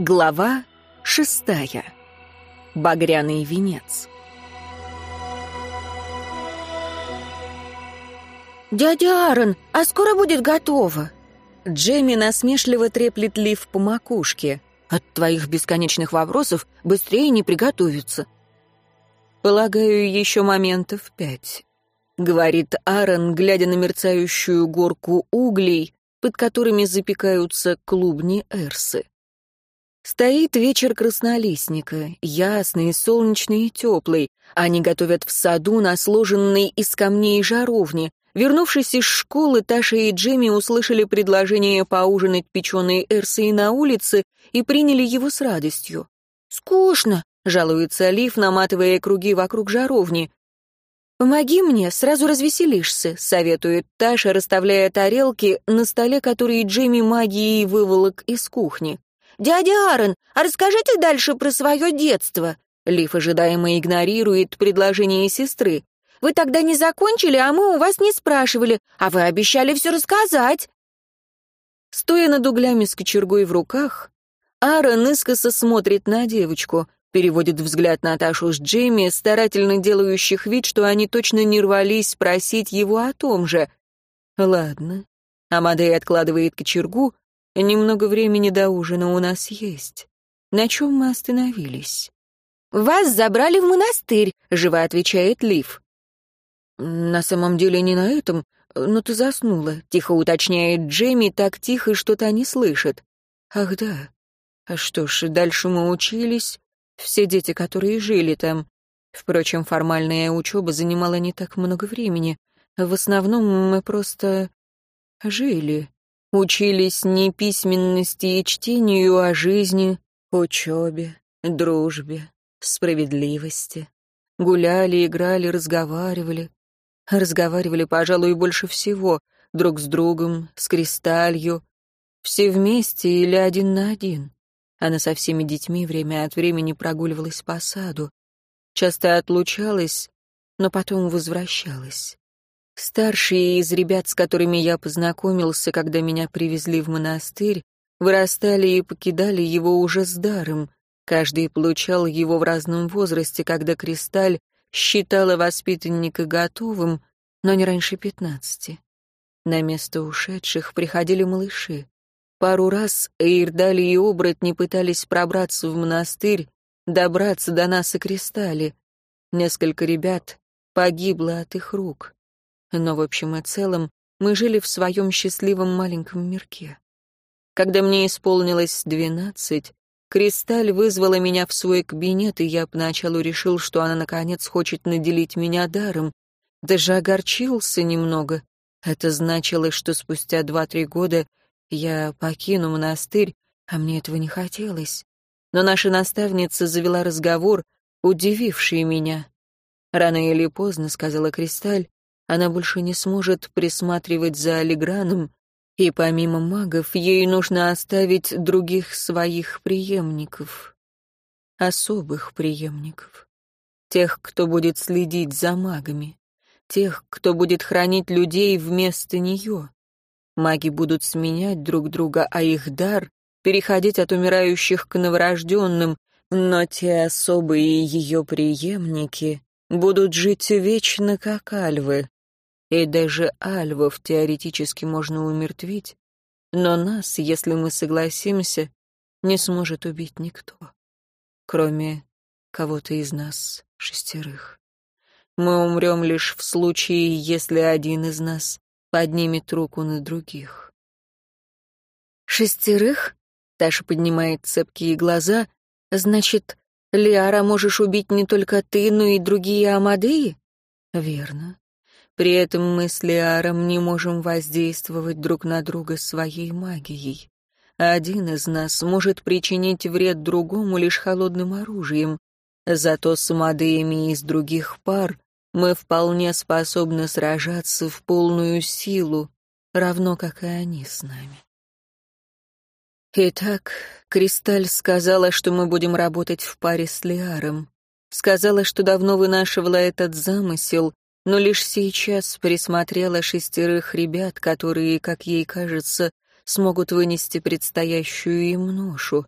Глава шестая. Багряный венец. «Дядя Аарон, а скоро будет готово?» Джемми насмешливо треплет Лив по макушке. «От твоих бесконечных вопросов быстрее не приготовиться». «Полагаю, еще моментов пять», — говорит Аарон, глядя на мерцающую горку углей, под которыми запекаются клубни эрсы. Стоит вечер краснолистника, ясный, солнечный и теплый. Они готовят в саду на сложенной из камней жаровне. Вернувшись из школы, Таша и Джимми услышали предложение поужинать печеной эрсой на улице и приняли его с радостью. «Скучно», — жалуется Лив, наматывая круги вокруг жаровни. «Помоги мне, сразу развеселишься», — советует Таша, расставляя тарелки на столе, которые Джимми магией выволок из кухни. «Дядя Аарон, а расскажите дальше про свое детство». Лив ожидаемо игнорирует предложение сестры. «Вы тогда не закончили, а мы у вас не спрашивали, а вы обещали все рассказать». Стоя над углями с кочергой в руках, Аарон искоса смотрит на девочку, переводит взгляд на Ташу с Джимми, старательно делающих вид, что они точно не рвались спросить его о том же. «Ладно». Амадей откладывает кочергу, Немного времени до ужина у нас есть. На чем мы остановились? «Вас забрали в монастырь», — живо отвечает Лив. «На самом деле не на этом, но ты заснула», — тихо уточняет Джейми, так тихо, что та не слышит. «Ах да. А что ж, дальше мы учились. Все дети, которые жили там. Впрочем, формальная учеба занимала не так много времени. В основном мы просто жили. Учились не письменности и чтению, а жизни, учебе, дружбе, справедливости. Гуляли, играли, разговаривали. Разговаривали, пожалуй, больше всего, друг с другом, с кристалью. Все вместе или один на один. Она со всеми детьми время от времени прогуливалась по саду. Часто отлучалась, но потом возвращалась. Старшие из ребят, с которыми я познакомился, когда меня привезли в монастырь, вырастали и покидали его уже с даром. Каждый получал его в разном возрасте, когда Кристаль считала воспитанника готовым, но не раньше пятнадцати. На место ушедших приходили малыши. Пару раз Эйрдали и оборотни пытались пробраться в монастырь, добраться до нас и Кристали. Несколько ребят погибло от их рук но в общем и целом мы жили в своем счастливом маленьком мирке. Когда мне исполнилось двенадцать, Кристаль вызвала меня в свой кабинет, и я поначалу решил, что она, наконец, хочет наделить меня даром. Даже огорчился немного. Это значило, что спустя два-три года я покину монастырь, а мне этого не хотелось. Но наша наставница завела разговор, удививший меня. Рано или поздно, сказала Кристаль, она больше не сможет присматривать за Алиграном, и помимо магов ей нужно оставить других своих преемников, особых преемников, тех, кто будет следить за магами, тех, кто будет хранить людей вместо нее. Маги будут сменять друг друга, а их дар — переходить от умирающих к новорожденным, но те особые ее преемники будут жить вечно, как альвы, и даже альвов теоретически можно умертвить, но нас, если мы согласимся, не сможет убить никто, кроме кого-то из нас шестерых. Мы умрем лишь в случае, если один из нас поднимет руку на других. «Шестерых?» — Таша поднимает цепкие глаза. «Значит, Лиара можешь убить не только ты, но и другие Амадеи?» «Верно. При этом мы с Лиаром не можем воздействовать друг на друга своей магией. Один из нас может причинить вред другому лишь холодным оружием, зато с Мадеями из других пар мы вполне способны сражаться в полную силу, равно как и они с нами. Итак, Кристаль сказала, что мы будем работать в паре с Лиаром. Сказала, что давно вынашивала этот замысел, но лишь сейчас присмотрела шестерых ребят, которые, как ей кажется, смогут вынести предстоящую им ношу.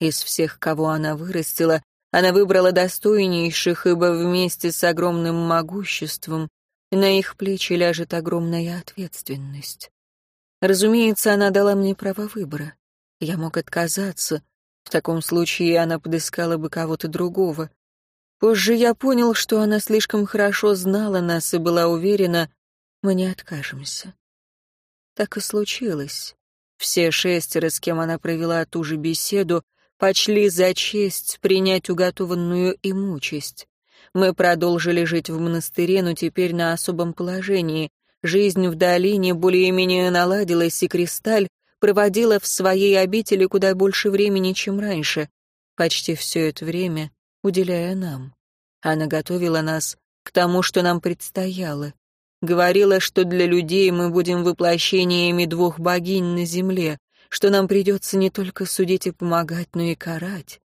Из всех, кого она вырастила, она выбрала достойнейших, ибо вместе с огромным могуществом на их плечи ляжет огромная ответственность. Разумеется, она дала мне право выбора. Я мог отказаться. В таком случае она подыскала бы кого-то другого. Позже я понял, что она слишком хорошо знала нас и была уверена, мы не откажемся. Так и случилось. Все шестеро, с кем она провела ту же беседу, почли за честь принять уготованную им участь. Мы продолжили жить в монастыре, но теперь на особом положении. Жизнь в долине более-менее наладилась, и Кристаль проводила в своей обители куда больше времени, чем раньше, почти все это время уделяя нам. Она готовила нас к тому, что нам предстояло. Говорила, что для людей мы будем воплощениями двух богинь на земле, что нам придется не только судить и помогать, но и карать.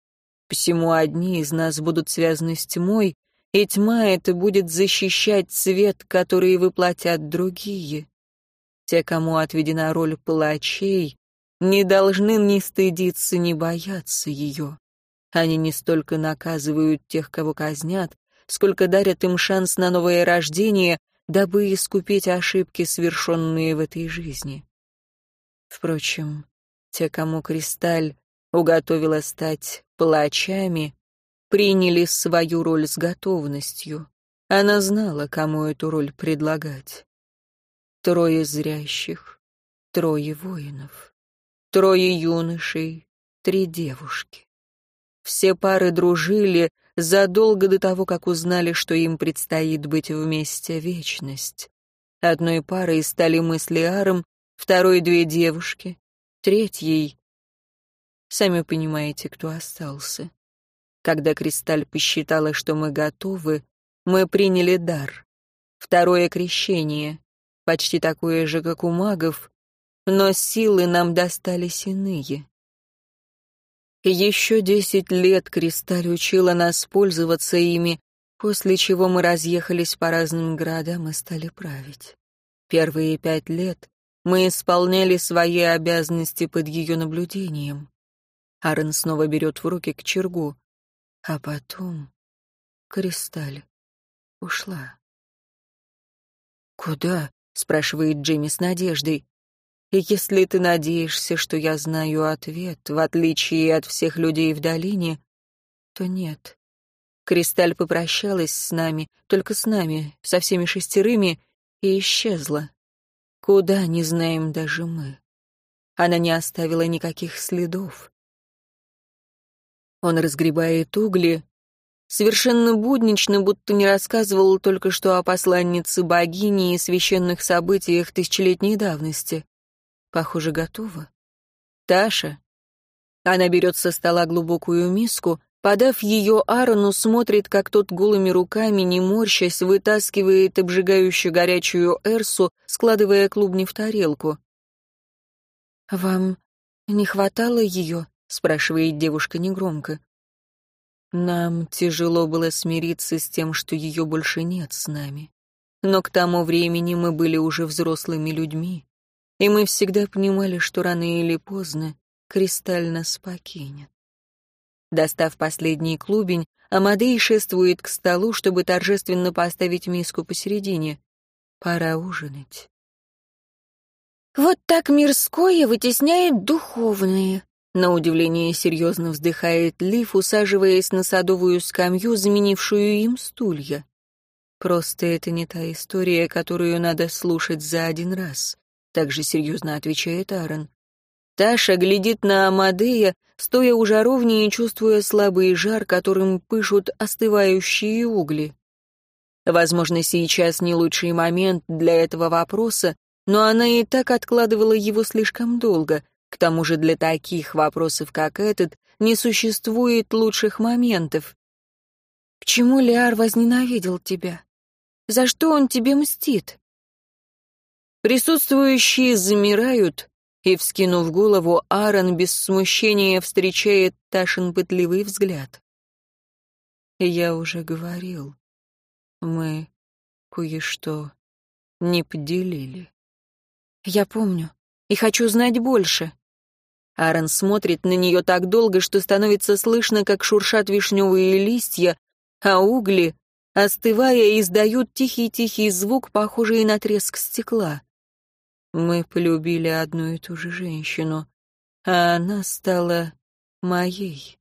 Посему одни из нас будут связаны с тьмой, и тьма это будет защищать свет, который воплотят другие. Те, кому отведена роль палачей, не должны ни стыдиться, ни бояться ее. Они не столько наказывают тех, кого казнят, сколько дарят им шанс на новое рождение, дабы искупить ошибки, совершенные в этой жизни. Впрочем, те, кому Кристаль уготовила стать палачами, приняли свою роль с готовностью. Она знала, кому эту роль предлагать. Трое зрящих, трое воинов, трое юношей, три девушки. Все пары дружили задолго до того, как узнали, что им предстоит быть вместе вечность. Одной парой стали мы с Лиаром, второй — две девушки, третьей... Сами понимаете, кто остался. Когда Кристаль посчитала, что мы готовы, мы приняли дар. Второе крещение, почти такое же, как у магов, но силы нам достались иные. Еще десять лет Кристаль учила нас пользоваться ими, после чего мы разъехались по разным городам и стали править. Первые пять лет мы исполняли свои обязанности под ее наблюдением. Аарон снова берет в руки к чергу. А потом Кристаль ушла. «Куда?» — спрашивает Джимми с надеждой. И «Если ты надеешься, что я знаю ответ, в отличие от всех людей в долине, то нет. Кристаль попрощалась с нами, только с нами, со всеми шестерыми, и исчезла. Куда, не знаем даже мы. Она не оставила никаких следов. Он разгребает угли, совершенно буднично, будто не рассказывал только что о посланнице богини и священных событиях тысячелетней давности. Похоже, готова. Таша. Она берет со стола глубокую миску, подав ее Аарону, смотрит, как тот голыми руками, не морщась, вытаскивает обжигающую горячую эрсу, складывая клубни в тарелку. «Вам не хватало ее?» — спрашивает девушка негромко. Нам тяжело было смириться с тем, что ее больше нет с нами. Но к тому времени мы были уже взрослыми людьми, и мы всегда понимали, что рано или поздно Кристаль нас покинет. Достав последний клубень, Амадей шествует к столу, чтобы торжественно поставить миску посередине. Пора ужинать. Вот так мирское вытесняет духовное. На удивление серьезно вздыхает Лив, усаживаясь на садовую скамью, заменившую им стулья. Просто это не та история, которую надо слушать за один раз. Также серьезно отвечает Аарон. Таша глядит на Амадея, стоя у жаровни и чувствуя слабый жар, которым пышут остывающие угли. Возможно, сейчас не лучший момент для этого вопроса, но она и так откладывала его слишком долго. К тому же для таких вопросов, как этот, не существует лучших моментов. «Почему Лиар возненавидел тебя? За что он тебе мстит?» Присутствующие замирают, и, вскинув голову, Аарон без смущения встречает Ташин пытливый взгляд. «Я уже говорил, мы кое-что не поделили». Я помню и хочу знать больше. Аарон смотрит на нее так долго, что становится слышно, как шуршат вишневые листья, а угли, остывая, издают тихий-тихий звук, похожий на треск стекла. Мы полюбили одну и ту же женщину, а она стала моей.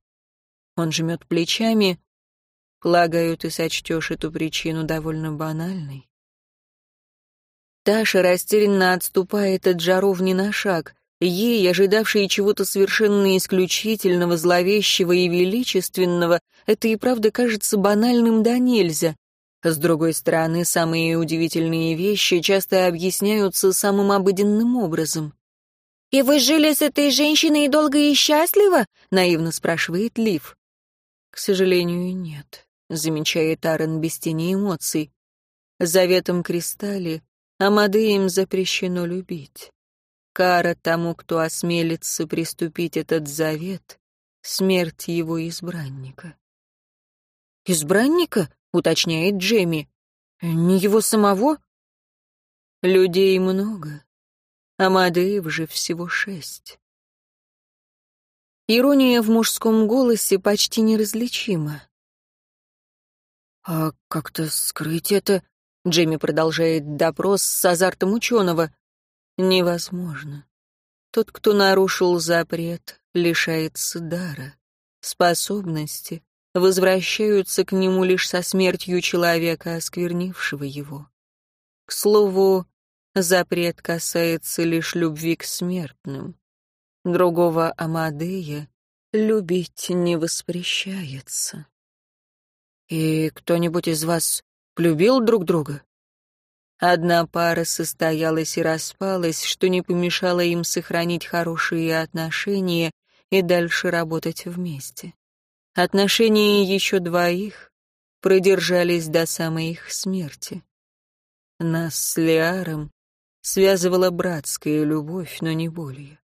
Он жмет плечами. Полагаю, ты сочтешь эту причину довольно банальной. Таша растерянно отступает от жаровни на шаг. Ей, ожидавшей чего-то совершенно исключительного, зловещего и величественного, это и правда кажется банальным да нельзя. С другой стороны, самые удивительные вещи часто объясняются самым обыденным образом. «И вы жили с этой женщиной долго и счастливо?» — наивно спрашивает Лив. «К сожалению, нет», — замечает Аарон без тени эмоций. «Заветом Кристалли Амадеям запрещено любить. Кара тому, кто осмелится приступить этот завет, смерть его избранника». «Избранника?» — уточняет Джемми. «Не его самого?» «Людей много, Амадеев же всего шесть». Ирония в мужском голосе почти неразличима. «А как-то скрыть это?» — Джемми продолжает допрос с азартом ученого. «Невозможно. Тот, кто нарушил запрет, лишается дара, способности, возвращаются к нему лишь со смертью человека, осквернившего его. К слову, запрет касается лишь любви к смертным. Другого Амадея любить не воспрещается. И кто-нибудь из вас любил друг друга? Одна пара состоялась и распалась, что не помешало им сохранить хорошие отношения и дальше работать вместе. Отношения еще двоих продержались до самой их смерти. Нас с Лиаром связывала братская любовь, но не более.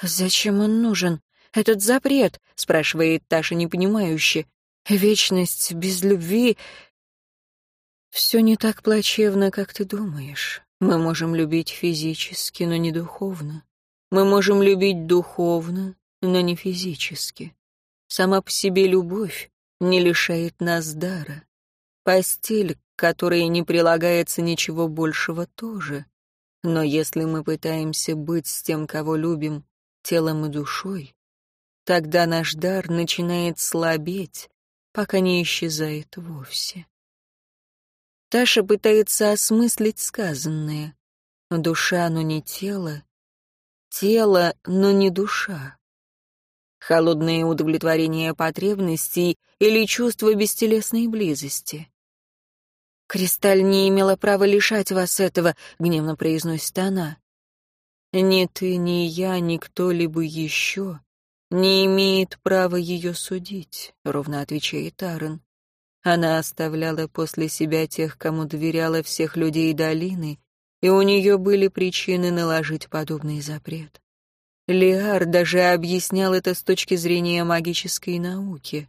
«Зачем он нужен? Этот запрет?» — спрашивает Таша непонимающе. «Вечность без любви...» «Все не так плачевно, как ты думаешь. Мы можем любить физически, но не духовно. Мы можем любить духовно, но не физически. Сама по себе любовь не лишает нас дара. Постель, к которой не прилагается ничего большего, тоже. Но если мы пытаемся быть с тем, кого любим, телом и душой, тогда наш дар начинает слабеть, пока не исчезает вовсе. Таша пытается осмыслить сказанное. Душа, но не тело. Тело, но не душа холодное удовлетворение потребностей или чувство бестелесной близости. «Кристаль не имела права лишать вас этого», — гневно произносит она. «Ни ты, ни я, ни кто-либо еще не имеет права ее судить», — ровно отвечает Аарон. Она оставляла после себя тех, кому доверяла всех людей долины, и у нее были причины наложить подобный запрет. Лиар даже объяснял это с точки зрения магической науки.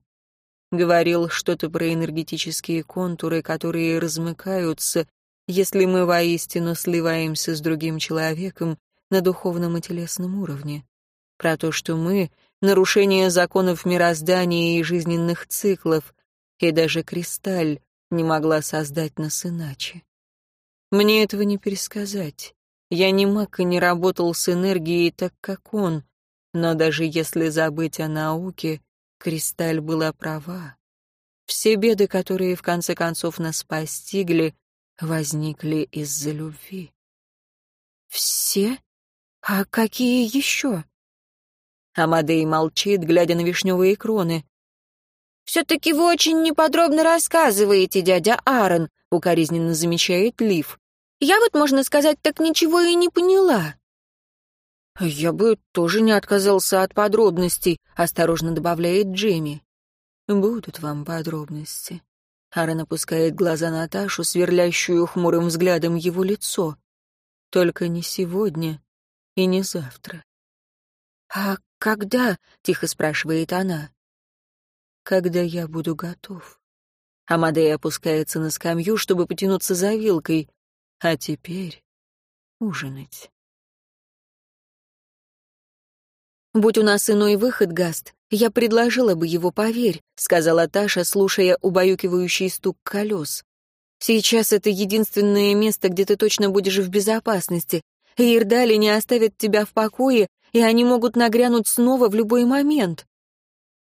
Говорил что-то про энергетические контуры, которые размыкаются, если мы воистину сливаемся с другим человеком на духовном и телесном уровне. Про то, что мы — нарушение законов мироздания и жизненных циклов, и даже кристаль не могла создать нас иначе. Мне этого не пересказать. Я не маг и не работал с энергией так, как он, но даже если забыть о науке, Кристаль была права. Все беды, которые в конце концов нас постигли, возникли из-за любви. «Все? А какие еще?» Амадей молчит, глядя на вишневые кроны. «Все-таки вы очень неподробно рассказываете, дядя Аарон», — укоризненно замечает Лив. Я вот, можно сказать, так ничего и не поняла». «Я бы тоже не отказался от подробностей», — осторожно добавляет Джейми. «Будут вам подробности». Аарон опускает глаза Наташу, сверлящую хмурым взглядом его лицо. «Только не сегодня и не завтра». «А когда?» — тихо спрашивает она. «Когда я буду готов». Амадей опускается на скамью, чтобы потянуться за вилкой. А теперь ужинать. «Будь у нас иной выход, Гаст, я предложила бы его, поверь», — сказала Таша, слушая убаюкивающий стук колес. «Сейчас это единственное место, где ты точно будешь в безопасности. Ирдали не оставят тебя в покое, и они могут нагрянуть снова в любой момент».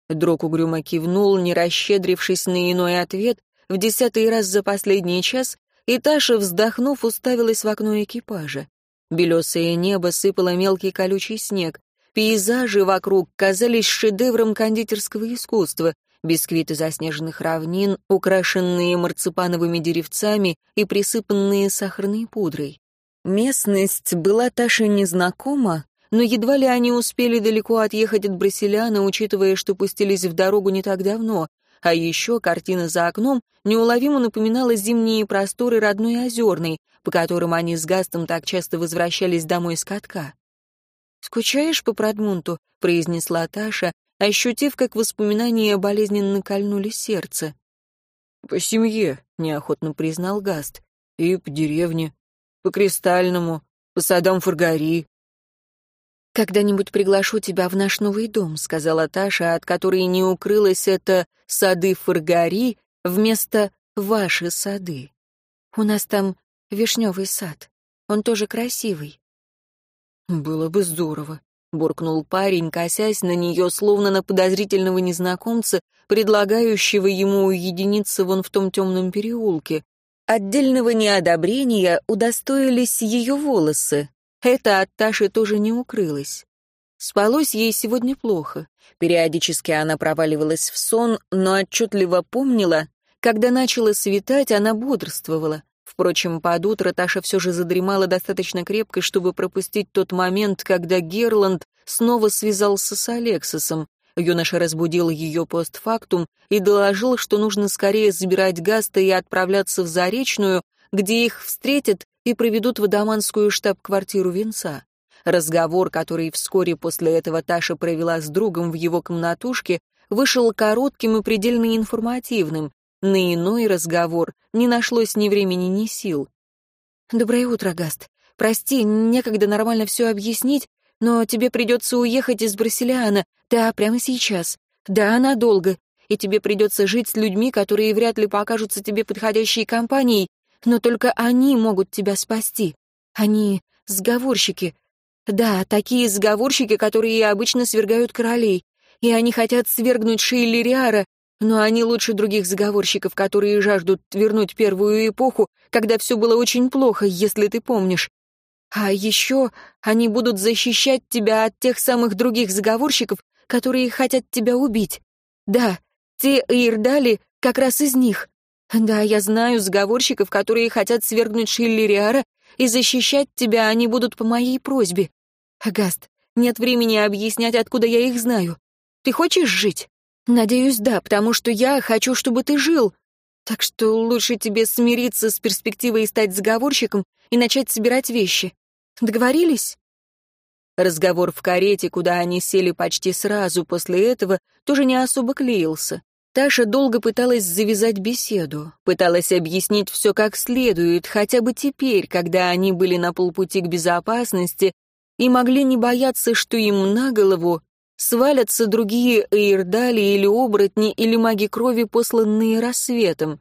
Дрог угрюмо кивнул, не расщедрившись на иной ответ, в десятый раз за последний час, и Таша, вздохнув, уставилась в окно экипажа. Белесое небо сыпало мелкий колючий снег. Пейзажи вокруг казались шедевром кондитерского искусства, бисквиты заснеженных равнин, украшенные марципановыми деревцами и присыпанные сахарной пудрой. Местность была Таше незнакома, но едва ли они успели далеко отъехать от Брасиляна, учитывая, что пустились в дорогу не так давно, а еще картина за окном неуловимо напоминала зимние просторы родной Озерной, по которым они с Гастом так часто возвращались домой с катка. «Скучаешь по Продмунту?» — произнесла Таша, ощутив, как воспоминания болезненно кольнули сердце. «По семье», — неохотно признал Гаст, — «и по деревне, по Кристальному, по садам Фаргари». «Когда-нибудь приглашу тебя в наш новый дом», — сказала Таша, от которой не укрылось это «сады Фаргари» вместо «ваши сады». «У нас там вишневый сад. Он тоже красивый. «Было бы здорово», — буркнул парень, косясь на нее, словно на подозрительного незнакомца, предлагающего ему уединиться вон в том темном переулке. Отдельного неодобрения удостоились ее волосы. Это от Таши тоже не укрылось. Спалось ей сегодня плохо. Периодически она проваливалась в сон, но отчетливо помнила, когда начало светать, она бодрствовала. Впрочем, под утро Таша все же задремала достаточно крепко, чтобы пропустить тот момент, когда Герланд снова связался с Алексосом. Юноша разбудил ее постфактум и доложил, что нужно скорее забирать Гаста и отправляться в Заречную, где их встретят и проведут в Адаманскую штаб-квартиру Венца. Разговор, который вскоре после этого Таша провела с другом в его комнатушке, вышел коротким и предельно информативным. На иной разговор не нашлось ни времени, ни сил. «Доброе утро, Гаст. Прости, некогда нормально все объяснить, но тебе придется уехать из Брасилиана. Да, прямо сейчас. Да, надолго. И тебе придется жить с людьми, которые вряд ли покажутся тебе подходящей компанией, но только они могут тебя спасти. Они сговорщики. Да, такие сговорщики, которые обычно свергают королей. И они хотят свергнуть Шейлериара, но они лучше других заговорщиков, которые жаждут вернуть первую эпоху, когда все было очень плохо, если ты помнишь. А еще они будут защищать тебя от тех самых других заговорщиков, которые хотят тебя убить. Да, те Ирдали как раз из них. Да, я знаю заговорщиков, которые хотят свергнуть Шиллериара, и защищать тебя они будут по моей просьбе. Гаст, нет времени объяснять, откуда я их знаю. Ты хочешь жить? «Надеюсь, да, потому что я хочу, чтобы ты жил. Так что лучше тебе смириться с перспективой стать заговорщиком и начать собирать вещи. Договорились?» Разговор в карете, куда они сели почти сразу после этого, тоже не особо клеился. Таша долго пыталась завязать беседу, пыталась объяснить все как следует, хотя бы теперь, когда они были на полпути к безопасности и могли не бояться, что им на голову свалятся другие эйрдали или оборотни, или маги крови, посланные рассветом.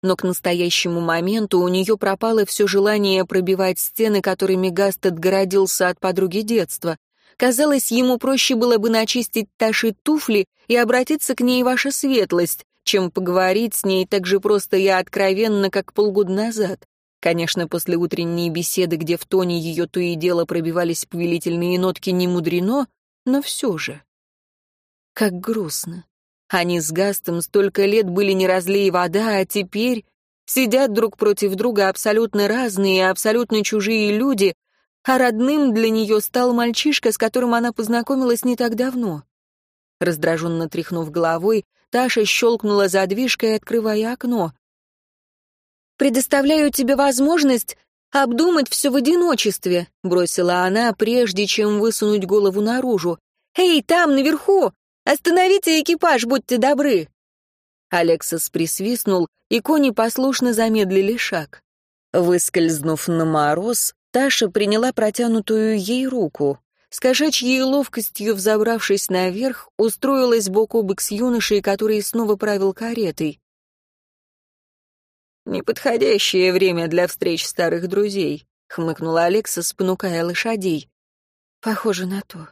Но к настоящему моменту у нее пропало все желание пробивать стены, которыми Гаст отгородился от подруги детства. Казалось, ему проще было бы начистить Таши туфли и обратиться к ней ваша светлость, чем поговорить с ней так же просто и откровенно, как полгода назад. Конечно, после утренней беседы, где в тоне ее то и дело пробивались повелительные нотки, не мудрено, но все же. Как грустно. Они с Гастом столько лет были не разлей вода, а теперь сидят друг против друга абсолютно разные абсолютно чужие люди, а родным для нее стал мальчишка, с которым она познакомилась не так давно. Раздраженно тряхнув головой, Таша щелкнула задвижкой, открывая окно. «Предоставляю тебе возможность обдумать все в одиночестве», — бросила она, прежде чем высунуть голову наружу. «Эй, там, наверху! Остановите экипаж, будьте добры!» Алексас присвистнул, и кони послушно замедлили шаг. Выскользнув на мороз, Таша приняла протянутую ей руку. с кошачьей ловкостью взобравшись наверх, устроилась бок о бок с юношей, который снова правил каретой. «Неподходящее время для встреч старых друзей», — хмыкнула Алекса, спонукая лошадей. «Похоже на то».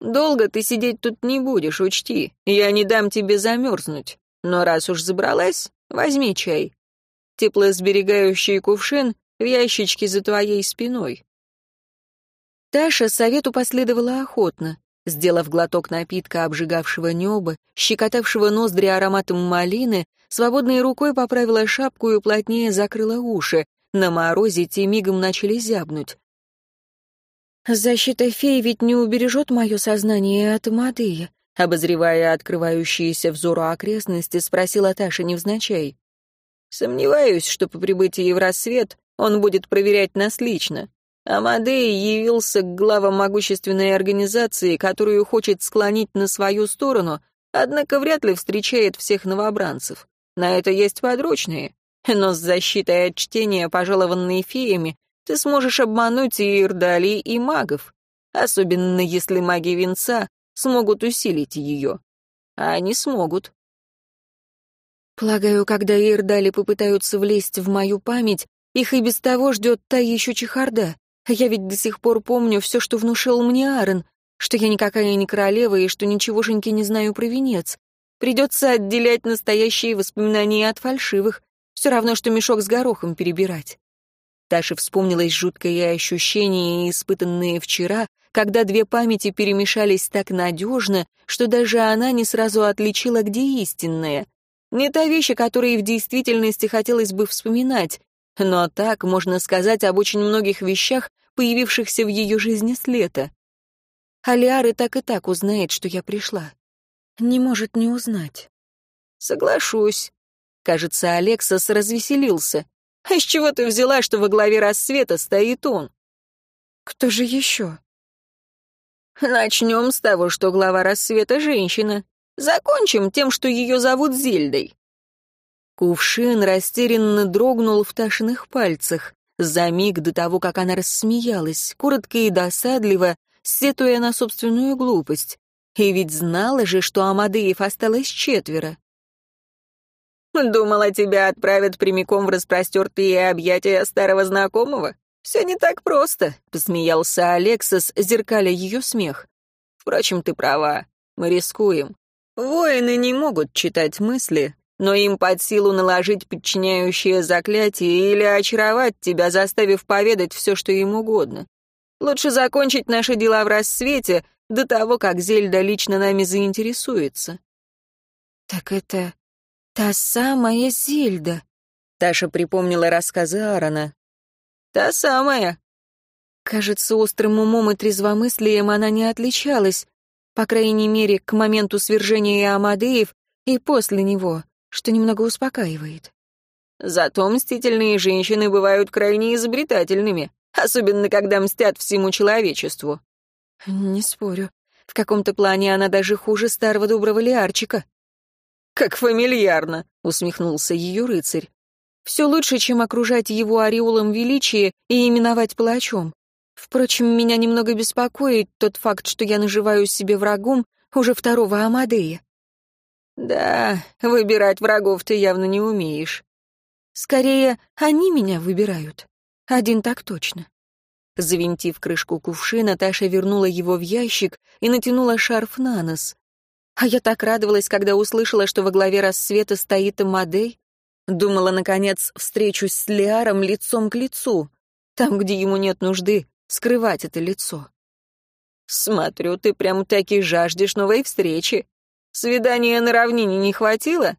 «Долго ты сидеть тут не будешь, учти. Я не дам тебе замерзнуть. Но раз уж забралась, возьми чай. Теплосберегающий кувшин в ящичке за твоей спиной». Таша совету последовала охотно. Сделав глоток напитка, обжигавшего небо, щекотавшего ноздри ароматом малины, свободной рукой поправила шапку и плотнее закрыла уши. На морозе те мигом начали зябнуть. «Защита феи ведь не убережет мое сознание от Мадея», обозревая открывающиеся взору окрестности, спросила Таша невзначай. «Сомневаюсь, что по прибытии в рассвет он будет проверять нас лично. Амадей явился к главам могущественной организации, которую хочет склонить на свою сторону, однако вряд ли встречает всех новобранцев. На это есть подручные. Но с защитой от чтения, пожалованной феями, ты сможешь обмануть и Ирдали, и магов. Особенно если маги венца смогут усилить ее. А они смогут. Полагаю, когда Ирдали попытаются влезть в мою память, их и без того ждет та еще чехарда. Я ведь до сих пор помню все, что внушил мне Аарон, что я никакая не королева и что ничегошеньки не знаю про венец. Придется отделять настоящие воспоминания от фальшивых, все равно, что мешок с горохом перебирать. Таше вспомнилось жуткое ощущение, испытанное вчера, когда две памяти перемешались так надежно, что даже она не сразу отличила, где истинная. Не та вещь, о которой в действительности хотелось бы вспоминать, но так можно сказать об очень многих вещах, появившихся в ее жизни с лета. Алиары так и так узнает, что я пришла. Не может не узнать. Соглашусь. Кажется, Алексас развеселился. А с чего ты взяла, что во главе рассвета стоит он? Кто же еще? Начнем с того, что глава рассвета — женщина. Закончим тем, что ее зовут Зельдой. Кувшин растерянно дрогнул в Ташиных пальцах. За миг до того, как она рассмеялась, коротко и досадливо, сетуя на собственную глупость. И ведь знала же, что Амадеев осталось четверо. «Думала, тебя отправят прямиком в распростертые объятия старого знакомого? Все не так просто», — посмеялся Алексас, зеркаля ее смех. «Впрочем, ты права. Мы рискуем. Воины не могут читать мысли, но им под силу наложить подчиняющее заклятие или очаровать тебя, заставив поведать все, что им угодно. Лучше закончить наши дела в рассвете до того, как Зельда лично нами заинтересуется». «Так это та самая Зельда», — Таша припомнила рассказы Аарона. «Та самая». Кажется, острым умом и трезвомыслием она не отличалась, по крайней мере, к моменту свержения Амадеев и после него что немного успокаивает. Зато мстительные женщины бывают крайне изобретательными, особенно когда мстят всему человечеству. Не спорю. В каком-то плане она даже хуже старого доброго Лиарчика. Как фамильярно, усмехнулся ее рыцарь. Все лучше, чем окружать его ореолом величия и именовать палачом. Впрочем, меня немного беспокоит тот факт, что я наживаю себе врагом уже второго Амадея. «Да, выбирать врагов ты явно не умеешь». «Скорее, они меня выбирают. Один так точно». Завинтив крышку кувшина, Таша вернула его в ящик и натянула шарф на нос. А я так радовалась, когда услышала, что во главе рассвета стоит Амадей. Думала, наконец, встречусь с Лиаром лицом к лицу, там, где ему нет нужды скрывать это лицо. «Смотрю, ты прям таки жаждешь новой встречи», Свидания на равнине не хватило?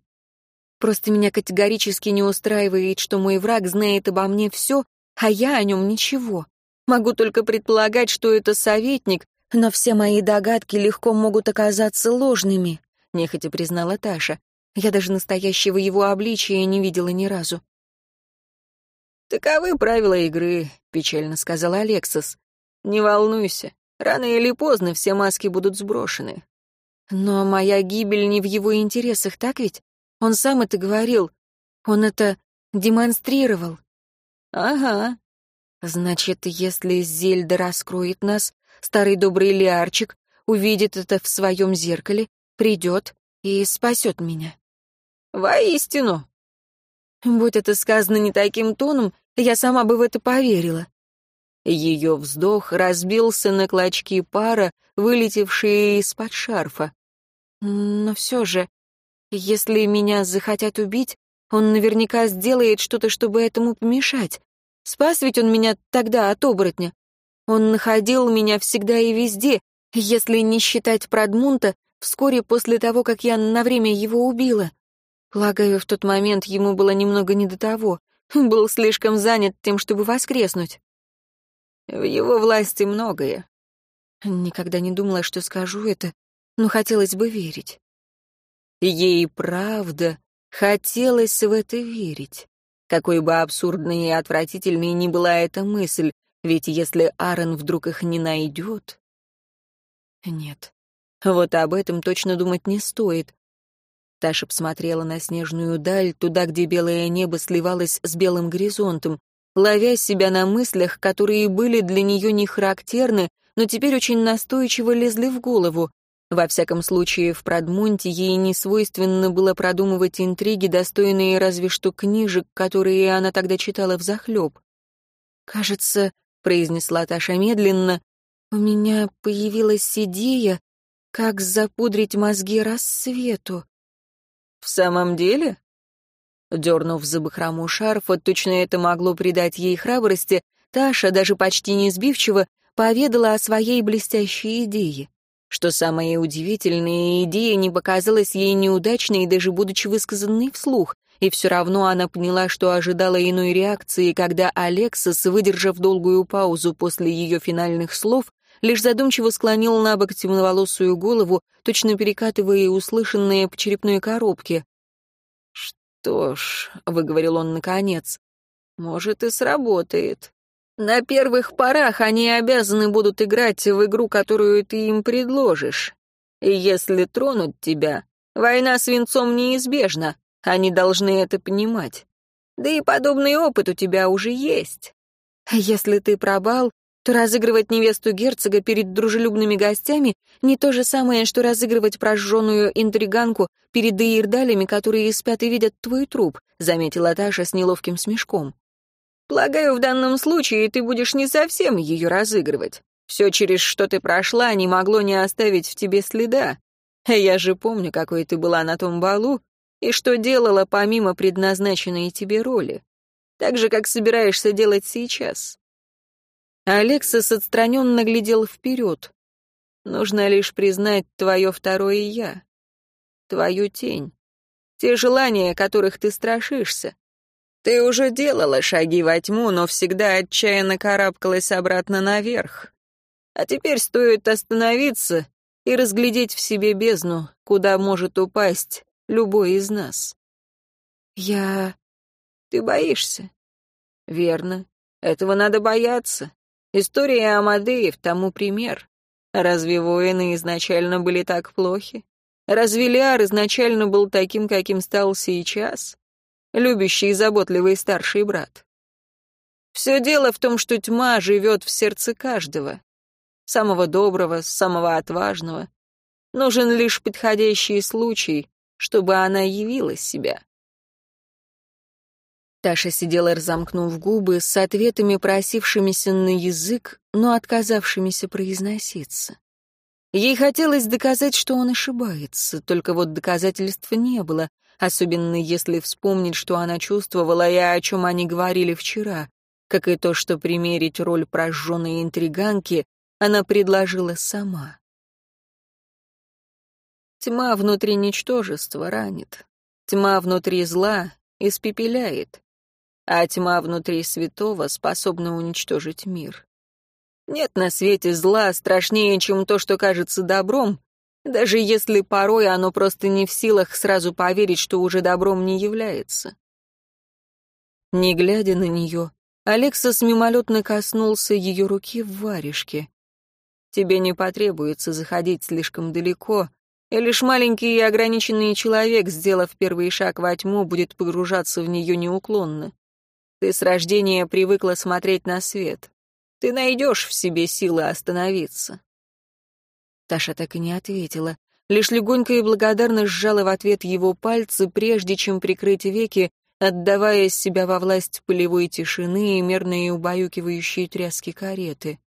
Просто меня категорически не устраивает, что мой враг знает обо мне все, а я о нем ничего. Могу только предполагать, что это советник, но все мои догадки легко могут оказаться ложными, — нехотя признала Таша. Я даже настоящего его обличия не видела ни разу. «Таковы правила игры», — печально сказал Алексас. «Не волнуйся, рано или поздно все маски будут сброшены. Но моя гибель не в его интересах, так ведь? Он сам это говорил. Он это демонстрировал. Ага. Значит, если Зельда раскроет нас, старый добрый Лиарчик увидит это в своем зеркале, придет и спасет меня. Воистину. Будь это сказано не таким тоном, я сама бы в это поверила. Ее вздох разбился на клочки пара, вылетевшие из-под шарфа. Но все же, если меня захотят убить, он наверняка сделает что-то, чтобы этому помешать. Спас ведь он меня тогда от оборотня. Он находил меня всегда и везде, если не считать Прадмунта, вскоре после того, как я на время его убила. Полагаю, в тот момент ему было немного не до того. Был слишком занят тем, чтобы воскреснуть. В его власти многое. Никогда не думала, что скажу это, но хотелось бы верить. Ей правда хотелось в это верить. Какой бы абсурдной и отвратительной ни была эта мысль, ведь если Аарон вдруг их не найдет... Нет, вот об этом точно думать не стоит. Таша посмотрела на снежную даль, туда, где белое небо сливалось с белым горизонтом, ловя себя на мыслях, которые были для нее не характерны, но теперь очень настойчиво лезли в голову. Во всяком случае, в Прадмунте ей не свойственно было продумывать интриги, достойные разве что книжек, которые она тогда читала взахлеб. «Кажется», — произнесла Таша медленно, — «у меня появилась идея, как запудрить мозги рассвету». «В самом деле?» Дернув за бахрому шарфа, точно это могло придать ей храбрости, Таша, даже почти не сбивчиво, поведала о своей блестящей идее. Что самое удивительное, идея не показалась ей неудачной, даже будучи высказанной вслух, и все равно она поняла, что ожидала иной реакции, когда Алексас, выдержав долгую паузу после ее финальных слов, лишь задумчиво склонил на бок темноволосую голову, точно перекатывая услышанное по черепной коробке. «Что ж», — выговорил он наконец, — «может, и сработает. На первых порах они обязаны будут играть в игру, которую ты им предложишь. И если тронут тебя, война с венцом неизбежна, они должны это понимать. Да и подобный опыт у тебя уже есть. Если ты пробал, то разыгрывать невесту герцога перед дружелюбными гостями не то же самое, что разыгрывать прожженную интриганку перед иердалями, которые спят и видят твой труп», — заметила Таша с неловким смешком. «Полагаю, в данном случае ты будешь не совсем ее разыгрывать. Все, через что ты прошла, не могло не оставить в тебе следа. Я же помню, какой ты была на том балу и что делала помимо предназначенной тебе роли. Так же, как собираешься делать сейчас. Алексас отстраненно глядел вперед. Нужно лишь признать твое второе «я», твою тень, те желания, которых ты страшишься. Ты уже делала шаги во тьму, но всегда отчаянно карабкалась обратно наверх. А теперь стоит остановиться и разглядеть в себе бездну, куда может упасть любой из нас. Я... Ты боишься? Верно. Этого надо бояться. История Амадеев тому пример. Разве воины изначально были так плохи? Разве Лиар изначально был таким, каким стал сейчас? Любящий и заботливый старший брат. Все дело в том, что тьма живет в сердце каждого. Самого доброго, самого отважного. Нужен лишь подходящий случай, чтобы она явила себя. Таша сидела, разомкнув губы, с ответами, просившимися на язык, но отказавшимися произноситься. Ей хотелось доказать, что он ошибается, только вот доказательств не было, особенно если вспомнить, что она чувствовала и о чем они говорили вчера, как и то, что примерить роль прожженной интриганки она предложила сама. Тьма внутри ничтожества ранит, тьма внутри зла испепеляет, а тьма внутри святого способна уничтожить мир. Нет на свете зла страшнее, чем то, что кажется добром, даже если порой оно просто не в силах сразу поверить, что уже добром не является. Не глядя на нее, Алексас мимолетно коснулся ее руки в варежке. «Тебе не потребуется заходить слишком далеко, и лишь маленький и ограниченный человек, сделав первый шаг во тьму, будет погружаться в нее неуклонно. Ты с рождения привыкла смотреть на свет. Ты найдешь в себе силы остановиться». Таша так и не ответила. Лишь легонько и благодарно сжала в ответ его пальцы, прежде чем прикрыть веки, отдавая себя во власть полевой тишины и мерные убаюкивающие тряски кареты.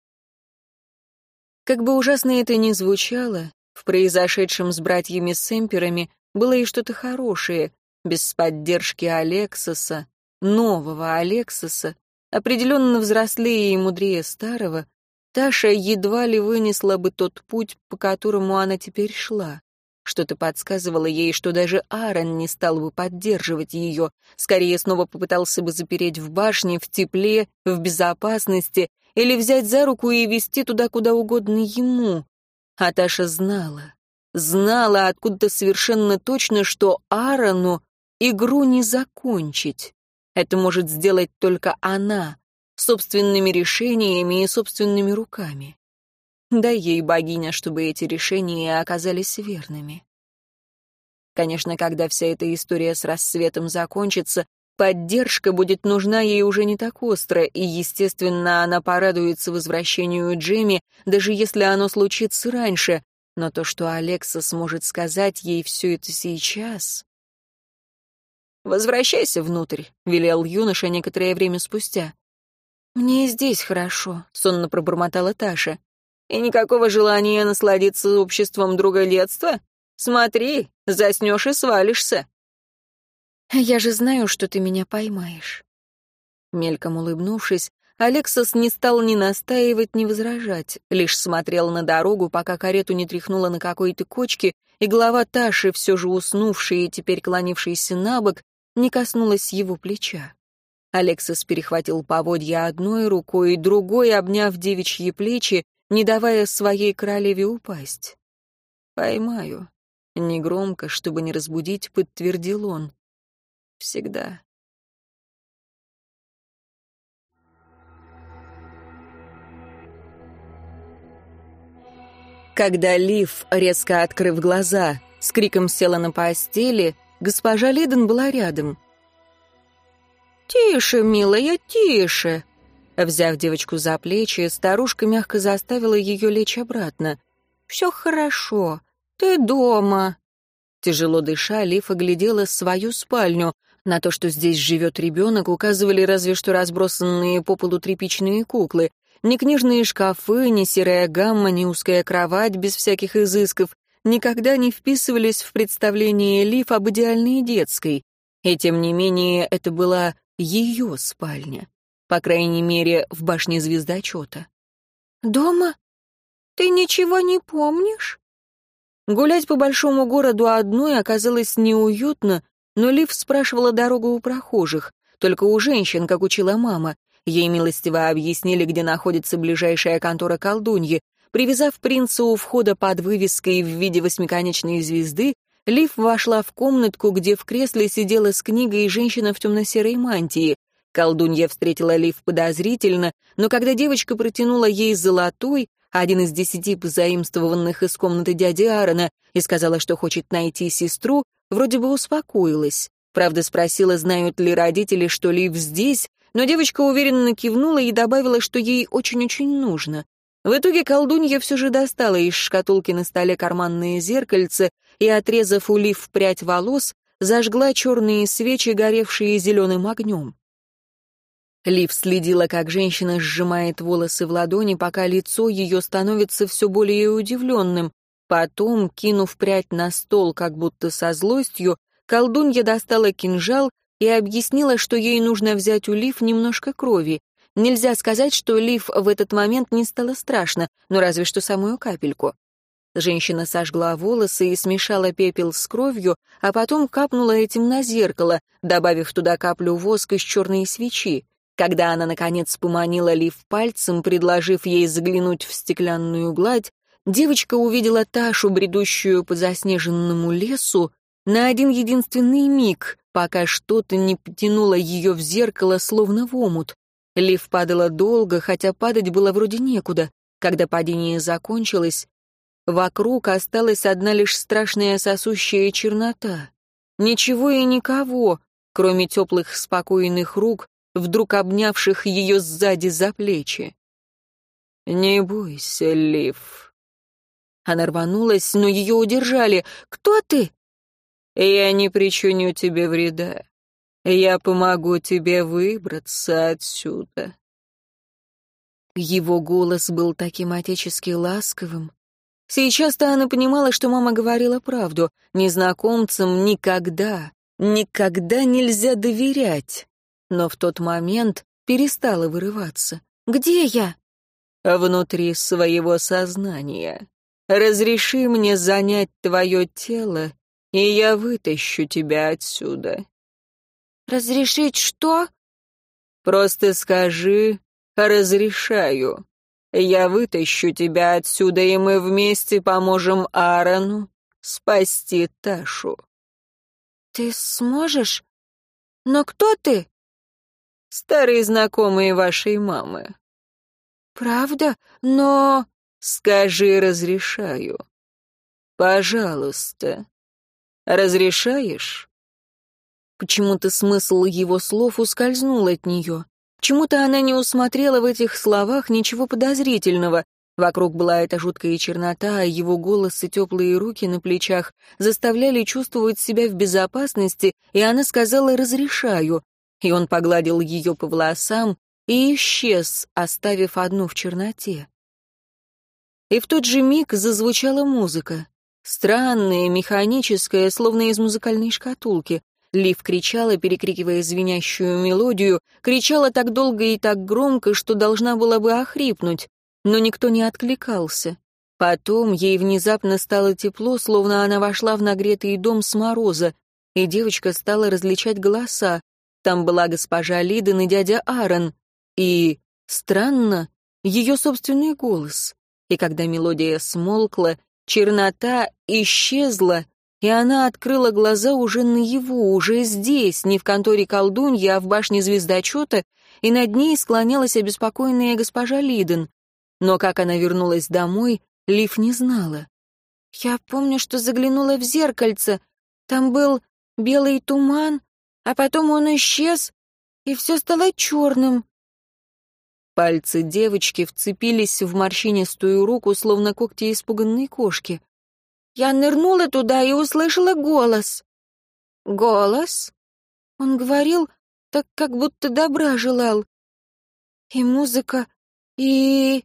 Как бы ужасно это ни звучало, в произошедшем с братьями Сэмперами было и что-то хорошее, без поддержки Алексоса, нового Алексоса, определенно взрослее и мудрее старого, Таша едва ли вынесла бы тот путь, по которому она теперь шла. Что-то подсказывало ей, что даже Аарон не стал бы поддерживать ее, скорее снова попытался бы запереть в башне, в тепле, в безопасности, или взять за руку и вести туда, куда угодно ему. А Таша знала, знала откуда-то совершенно точно, что Аарону игру не закончить. Это может сделать только она, собственными решениями и собственными руками. Дай ей богиня, чтобы эти решения оказались верными. Конечно, когда вся эта история с рассветом закончится, поддержка будет нужна ей уже не так остро, и, естественно, она порадуется возвращению Джимми, даже если оно случится раньше, но то, что Алекса сможет сказать ей все это сейчас... «Возвращайся внутрь», — велел юноша некоторое время спустя. «Мне здесь хорошо», — сонно пробормотала Таша. «И никакого желания насладиться обществом друга детства? Смотри, заснешь и свалишься». «Я же знаю, что ты меня поймаешь». Мельком улыбнувшись, Алексос не стал ни настаивать, ни возражать, лишь смотрел на дорогу, пока карету не тряхнула на какой-то кочке, и голова Таши, все же уснувшая и теперь клонившаяся на бок, не коснулась его плеча. Алексис перехватил поводья одной рукой, другой, обняв девичьи плечи, не давая своей королеве упасть. «Поймаю». Негромко, чтобы не разбудить, подтвердил он. «Всегда». Когда Лив, резко открыв глаза, с криком села на постели, госпожа Лиден была рядом — «Тише, милая, тише!» Взяв девочку за плечи, старушка мягко заставила ее лечь обратно. «Все хорошо. Ты дома». Тяжело дыша, Лиф оглядела свою спальню. На то, что здесь живет ребенок, указывали разве что разбросанные по полу тряпичные куклы. Ни книжные шкафы, ни серая гамма, ни узкая кровать без всяких изысков никогда не вписывались в представление Лиф об идеальной детской. И тем не менее, это была ее спальня. По крайней мере, в башне звездочета. «Дома? Ты ничего не помнишь?» Гулять по большому городу одной оказалось неуютно, но Лив спрашивала дорогу у прохожих, только у женщин, как учила мама. Ей милостиво объяснили, где находится ближайшая контора колдуньи. Привязав принца у входа под вывеской в виде восьмиконечной звезды, Лив вошла в комнатку, где в кресле сидела с книгой женщина в темно-серой мантии. Колдунья встретила Лив подозрительно, но когда девочка протянула ей золотой, один из десяти позаимствованных из комнаты дяди Аарона, и сказала, что хочет найти сестру, вроде бы успокоилась. Правда, спросила, знают ли родители, что Лив здесь, но девочка уверенно кивнула и добавила, что ей очень-очень нужно. В итоге колдунья все же достала из шкатулки на столе карманные зеркальце и, отрезав улив прядь волос, зажгла черные свечи, горевшие зеленым огнем. Лив следила, как женщина сжимает волосы в ладони, пока лицо ее становится все более удивленным. Потом, кинув прядь на стол, как будто со злостью, колдунья достала кинжал и объяснила, что ей нужно взять у Лив немножко крови. Нельзя сказать, что Лив в этот момент не стало страшно, но разве что самую капельку. Женщина сожгла волосы и смешала пепел с кровью, а потом капнула этим на зеркало, добавив туда каплю воска из черной свечи. Когда она, наконец, поманила Лив пальцем, предложив ей заглянуть в стеклянную гладь, девочка увидела Ташу, бредущую по заснеженному лесу, на один единственный миг, пока что-то не потянуло ее в зеркало, словно в омут. Лив падала долго, хотя падать было вроде некуда. Когда падение закончилось, вокруг осталась одна лишь страшная сосущая чернота. Ничего и никого, кроме теплых спокойных рук, вдруг обнявших ее сзади за плечи. «Не бойся, Лив». Она рванулась, но ее удержали. «Кто ты?» «Я не причиню тебе вреда. Я помогу тебе выбраться отсюда». Его голос был таким отечески ласковым. Сейчас-то она понимала, что мама говорила правду. Незнакомцам никогда, никогда нельзя доверять. Но в тот момент перестала вырываться. «Где я?» «Внутри своего сознания. Разреши мне занять твое тело, и я вытащу тебя отсюда». «Разрешить что?» «Просто скажи «разрешаю». Я вытащу тебя отсюда, и мы вместе поможем Аарону спасти Ташу». «Ты сможешь? Но кто ты?» «Старые знакомые вашей мамы». «Правда? Но...» «Скажи, разрешаю». «Пожалуйста». «Разрешаешь?» Почему-то смысл его слов ускользнул от нее. Чему-то она не усмотрела в этих словах ничего подозрительного. Вокруг была эта жуткая чернота, а его голос и теплые руки на плечах заставляли чувствовать себя в безопасности, и она сказала «разрешаю», и он погладил ее по волосам и исчез, оставив одну в черноте. И в тот же миг зазвучала музыка. Странная, механическая, словно из музыкальной шкатулки. Лив кричала, перекрикивая звенящую мелодию, кричала так долго и так громко, что должна была бы охрипнуть, но никто не откликался. Потом ей внезапно стало тепло, словно она вошла в нагретый дом с мороза, и девочка стала различать голоса. Там была госпожа Лиден и дядя Аарон. И, странно, ее собственный голос. И когда мелодия смолкла, чернота исчезла, и она открыла глаза уже наяву, уже здесь, не в конторе колдуньи, а в башне звездочета, и над ней склонялась обеспокоенная госпожа Лиден. Но как она вернулась домой, Лив не знала. «Я помню, что заглянула в зеркальце. Там был белый туман, а потом он исчез, и все стало черным». Пальцы девочки вцепились в морщинистую руку, словно когти испуганной кошки. Я нырнула туда и услышала голос. Голос? Он говорил, так как будто добра желал. И музыка, и...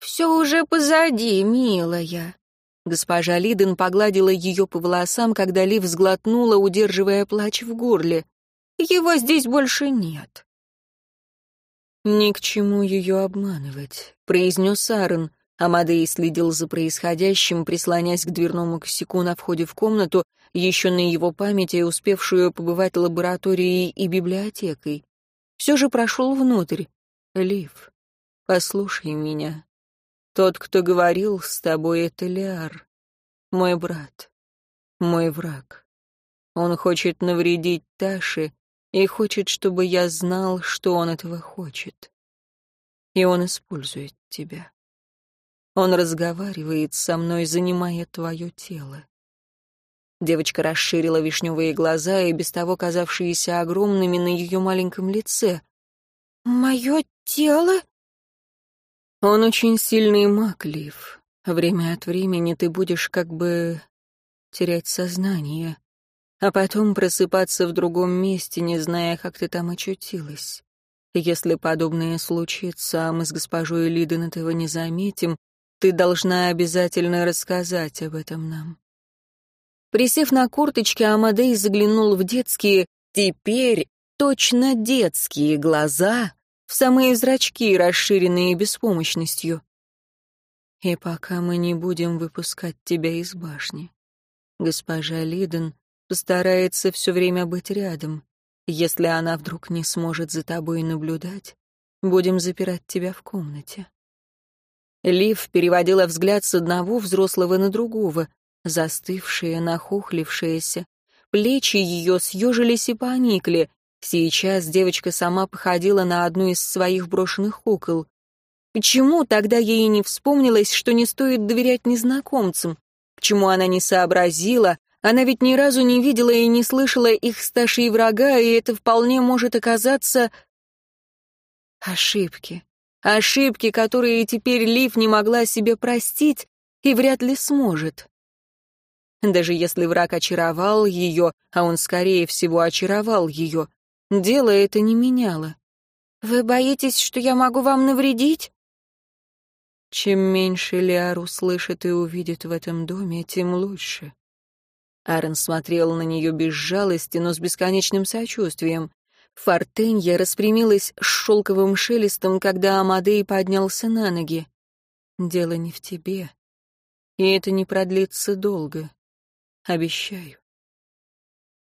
Все уже позади, милая. Госпожа Лиден погладила ее по волосам, когда Лив сглотнула, удерживая плач в горле. Его здесь больше нет. «Ни к чему ее обманывать», — произнес Аарон. Амадей следил за происходящим, прислонясь к дверному косяку на входе в комнату, еще на его памяти успевшую побывать лабораторией и библиотекой. Все же прошел внутрь. «Лив, послушай меня. Тот, кто говорил с тобой, это Лиар, мой брат, мой враг. Он хочет навредить Таше и хочет, чтобы я знал, что он этого хочет. И он использует тебя». Он разговаривает со мной, занимая твое тело. Девочка расширила вишневые глаза и без того казавшиеся огромными на ее маленьком лице. «Мое тело?» «Он очень сильный маг, Лив. Время от времени ты будешь как бы терять сознание, а потом просыпаться в другом месте, не зная, как ты там очутилась. Если подобное случится, а мы с госпожой Лиден этого не заметим, ты должна обязательно рассказать об этом нам». Присев на курточке, Амадей заглянул в детские, теперь точно детские глаза, в самые зрачки, расширенные беспомощностью. «И пока мы не будем выпускать тебя из башни, госпожа Лиден постарается все время быть рядом. Если она вдруг не сможет за тобой наблюдать, будем запирать тебя в комнате. Лив переводила взгляд с одного взрослого на другого, застывшая, нахохлившаяся. Плечи ее съежились и поникли. Сейчас девочка сама походила на одну из своих брошенных кукол. Почему тогда ей не вспомнилось, что не стоит доверять незнакомцам? Почему она не сообразила? Она ведь ни разу не видела и не слышала их старшие врага, и это вполне может оказаться... Ошибки. Ошибки, которые теперь Лив не могла себе простить и вряд ли сможет. Даже если враг очаровал ее, а он, скорее всего, очаровал ее, дело это не меняло. «Вы боитесь, что я могу вам навредить?» Чем меньше Лиар услышит и увидит в этом доме, тем лучше. Аарон смотрел на нее без жалости, но с бесконечным сочувствием. Фортенья распрямилась с шелковым шелестом, когда Амадей поднялся на ноги. «Дело не в тебе. И это не продлится долго. Обещаю».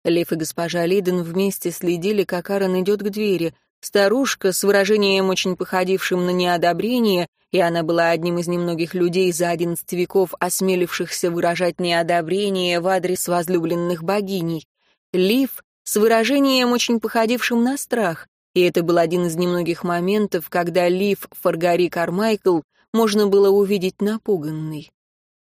Лев и госпожа Лиден вместе следили, как Аарон идет к двери. Старушка, с выражением очень походившим на неодобрение, и она была одним из немногих людей за одиннадцать веков, осмелившихся выражать неодобрение в адрес возлюбленных богиней. Лив с выражением, очень походившим на страх. И это был один из немногих моментов, когда Лив Фаргари Кармайкл можно было увидеть напуганный.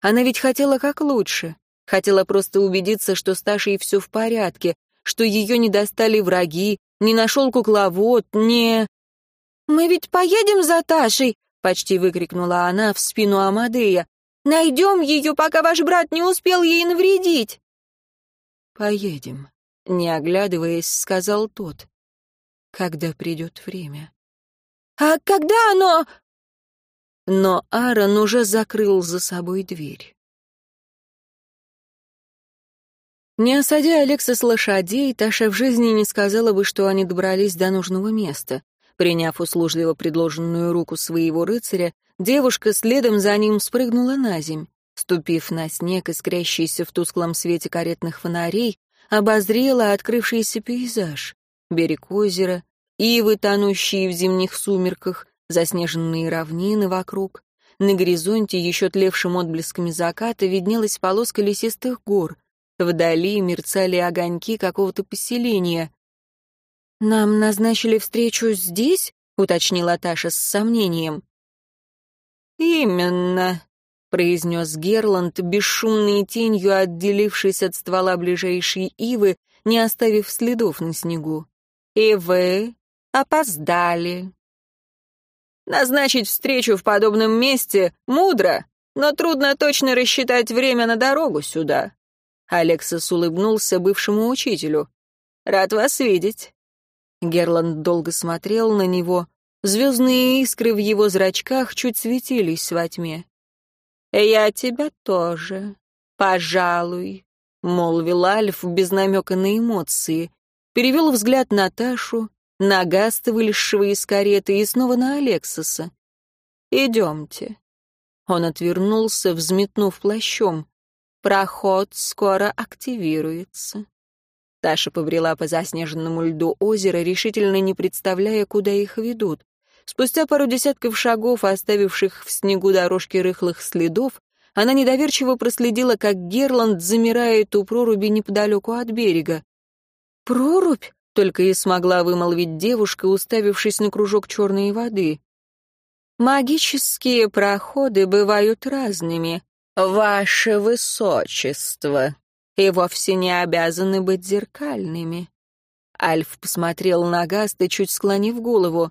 Она ведь хотела как лучше. Хотела просто убедиться, что с Ташей все в порядке, что ее не достали враги, не нашел кукловод, не... «Мы ведь поедем за Ташей!» — почти выкрикнула она в спину Амадея. «Найдем ее, пока ваш брат не успел ей навредить!» «Поедем», не оглядываясь, сказал тот. «Когда придет время». «А когда оно...» Но Аарон уже закрыл за собой дверь. Не осадя Алекса с лошадей, Таша в жизни не сказала бы, что они добрались до нужного места. Приняв услужливо предложенную руку своего рыцаря, девушка следом за ним спрыгнула на земь. Ступив на снег, искрящийся в тусклом свете каретных фонарей, обозрела открывшийся пейзаж. Берег озера, ивы, тонущие в зимних сумерках, заснеженные равнины вокруг. На горизонте, еще тлевшим отблесками заката, виднелась полоска лесистых гор. Вдали мерцали огоньки какого-то поселения. «Нам назначили встречу здесь?» — уточнила Таша с сомнением. «Именно», произнес Герланд, бесшумной тенью отделившись от ствола ближайшей ивы, не оставив следов на снегу. «И вы опоздали». «Назначить встречу в подобном месте мудро, но трудно точно рассчитать время на дорогу сюда». Алексас улыбнулся бывшему учителю. «Рад вас видеть». Герланд долго смотрел на него. Звездные искры в его зрачках чуть светились во тьме. «Я тебя тоже, пожалуй», — молвил Альф без намека на эмоции. Перевел взгляд на Ташу, на Гаста, вылезшего из кареты, и снова на Алексоса. «Идемте». Он отвернулся, взметнув плащом. «Проход скоро активируется». Таша побрела по заснеженному льду озера, решительно не представляя, куда их ведут. Спустя пару десятков шагов, оставивших в снегу дорожки рыхлых следов, она недоверчиво проследила, как Герланд замирает у проруби неподалеку от берега. «Прорубь?» — только и смогла вымолвить девушка, уставившись на кружок черной воды. «Магические проходы бывают разными, ваше высочество, и вовсе не обязаны быть зеркальными». Альф посмотрел на Гаста, чуть склонив голову.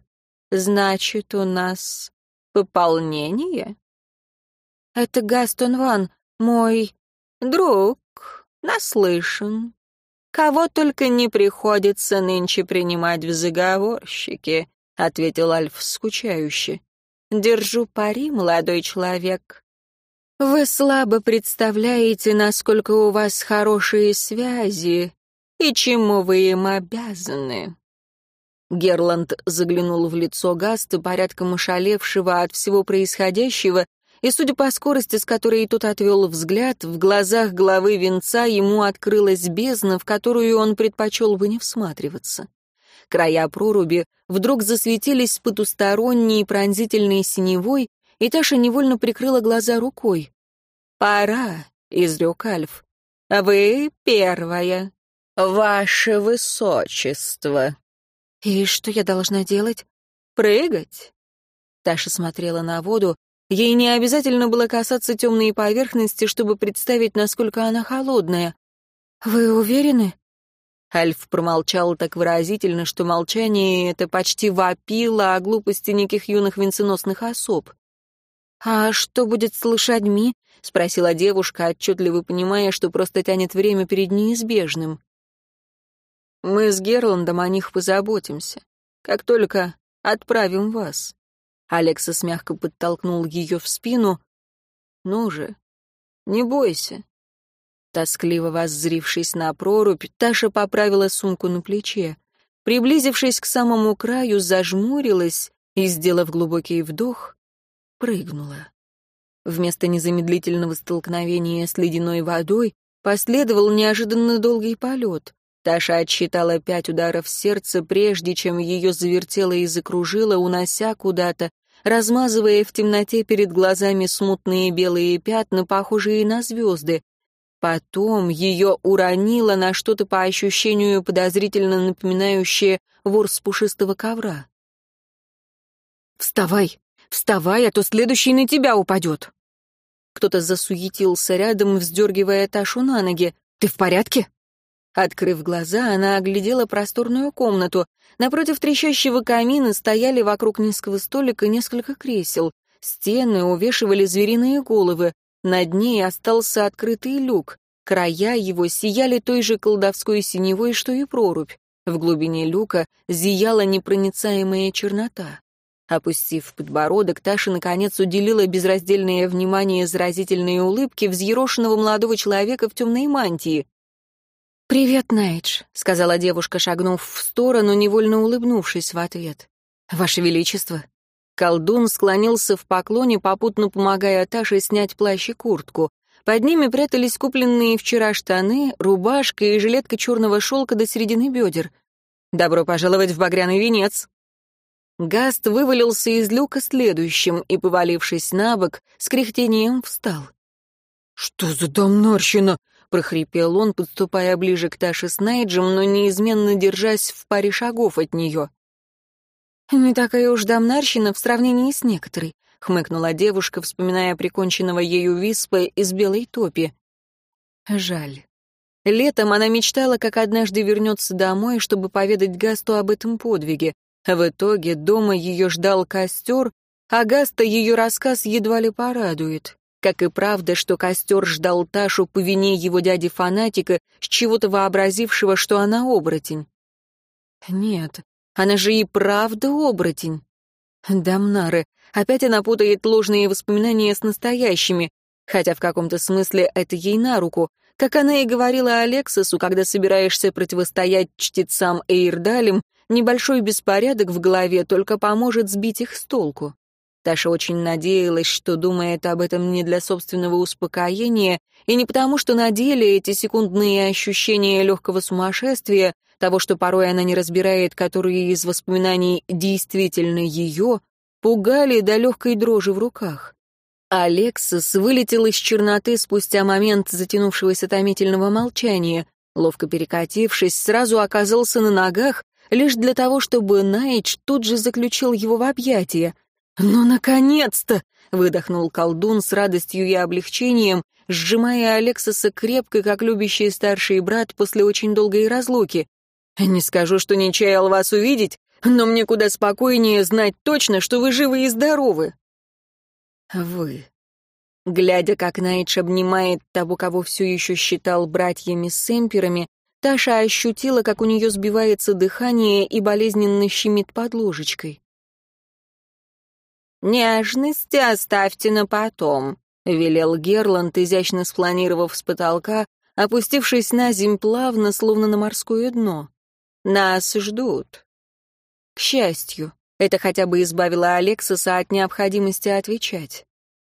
Значит, у нас пополнение? Это Гастон Ван, мой друг, наслышан. Кого только не приходится нынче принимать в заговорщики, ответил Альф скучающе. Держу пари, молодой человек. Вы слабо представляете, насколько у вас хорошие связи и чему вы им обязаны. Герланд заглянул в лицо Гаста, порядком ошалевшего от всего происходящего, и, судя по скорости, с которой тот отвел взгляд, в глазах главы венца ему открылась бездна, в которую он предпочел бы не всматриваться. Края проруби вдруг засветились потусторонней пронзительной синевой, и Таша невольно прикрыла глаза рукой. «Пора», — изрек Альф. «Вы первая. Ваше высочество». «И что я должна делать?» «Прыгать». Таша смотрела на воду. Ей не обязательно было касаться темной поверхности, чтобы представить, насколько она холодная. «Вы уверены?» Альф промолчал так выразительно, что молчание это почти вопило о глупости неких юных венценосных особ. «А что будет с лошадьми?» — спросила девушка, отчетливо понимая, что просто тянет время перед неизбежным. «Мы с Герландом о них позаботимся, как только отправим вас». Алексас мягко подтолкнул ее в спину. «Ну же, не бойся». Тоскливо воззрившись на прорубь, Таша поправила сумку на плече. Приблизившись к самому краю, зажмурилась и, сделав глубокий вдох, прыгнула. Вместо незамедлительного столкновения с ледяной водой последовал неожиданно долгий полет. Таша отсчитала пять ударов сердца, прежде чем ее завертело и закружило, унося куда-то, размазывая в темноте перед глазами смутные белые пятна, похожие на звезды. Потом ее уронило на что-то по ощущению подозрительно напоминающее ворс пушистого ковра. «Вставай!» Вставай, а то следующий на тебя упадет. Кто-то засуетился рядом, вздергивая Ташу на ноги. «Ты в порядке?» Открыв глаза, она оглядела просторную комнату. Напротив трещащего камина стояли вокруг низкого столика несколько кресел. Стены увешивали звериные головы. Над ней остался открытый люк. Края его сияли той же колдовской синевой, что и прорубь. В глубине люка зияла непроницаемая чернота. Опустив подбородок, Таша, наконец, уделила безраздельное внимание заразительной улыбке взъерошенного молодого человека в темной мантии. «Привет, Найдж», — сказала девушка, шагнув в сторону, невольно улыбнувшись в ответ. «Ваше Величество». Колдун склонился в поклоне, попутно помогая Таше снять плащ и куртку. Под ними прятались купленные вчера штаны, рубашка и жилетка черного шелка до середины бедер. «Добро пожаловать в Багряный венец», Гаст вывалился из люка следующим и, повалившись на бок, с кряхтением встал. «Что за домнорщина?» — прохрипел он, подступая ближе к Таше с Найджем, но неизменно держась в паре шагов от нее. «Не такая уж домнарщина в сравнении с некоторой», — хмыкнула девушка, вспоминая приконченного ею виспа из белой топи. Жаль. Летом она мечтала, как однажды вернется домой, чтобы поведать Гасту об этом подвиге. В итоге дома ее ждал костер, а Гаста ее рассказ едва ли порадует. Как и правда, что костер ждал Ташу по вине его дяди-фанатика, с чего-то вообразившего, что она оборотень. Нет, она же и правда оборотень. Дамнары, опять она путает ложные воспоминания с настоящими, хотя в каком-то смысле это ей на руку. Как она и говорила Алексосу, когда собираешься противостоять чтецам Эйрдалем, Небольшой беспорядок в голове только поможет сбить их с толку. Таша очень надеялась, что думает об этом не для собственного успокоения, и не потому, что на деле эти секундные ощущения легкого сумасшествия, того, что порой она не разбирает, которые из воспоминаний действительно ее, пугали до легкой дрожи в руках. Алексис вылетел из черноты спустя момент затянувшегося томительного молчания. Ловко перекатившись, сразу оказался на ногах лишь для того, чтобы Найдж тут же заключил его в объятия. «Ну, наконец-то!» — выдохнул колдун с радостью и облегчением, сжимая Алексоса крепко, как любящий старший брат после очень долгой разлуки. «Не скажу, что не чаял вас увидеть, но мне куда спокойнее знать точно, что вы живы и здоровы». «Вы». Глядя, как Найдж обнимает того, кого все еще считал братьями с эмперами, Таша ощутила, как у нее сбивается дыхание и болезненно щемит под ложечкой. «Нежности оставьте на потом», — велел Герланд, изящно спланировав с потолка, опустившись на земь плавно, словно на морское дно. «Нас ждут». К счастью, это хотя бы избавило Алексоса от необходимости отвечать.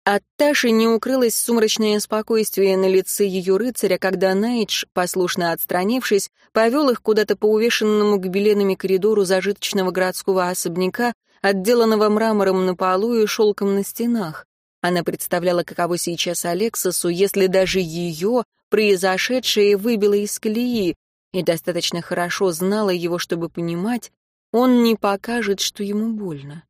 От Таши не укрылось сумрачное спокойствие на лице ее рыцаря, когда Найдж, послушно отстранившись, повел их куда-то по увешанному гобеленами коридору зажиточного городского особняка, отделанного мрамором на полу и шелком на стенах. Она представляла, каково сейчас Алексосу, если даже ее произошедшее выбило из колеи, и достаточно хорошо знала его, чтобы понимать, он не покажет, что ему больно.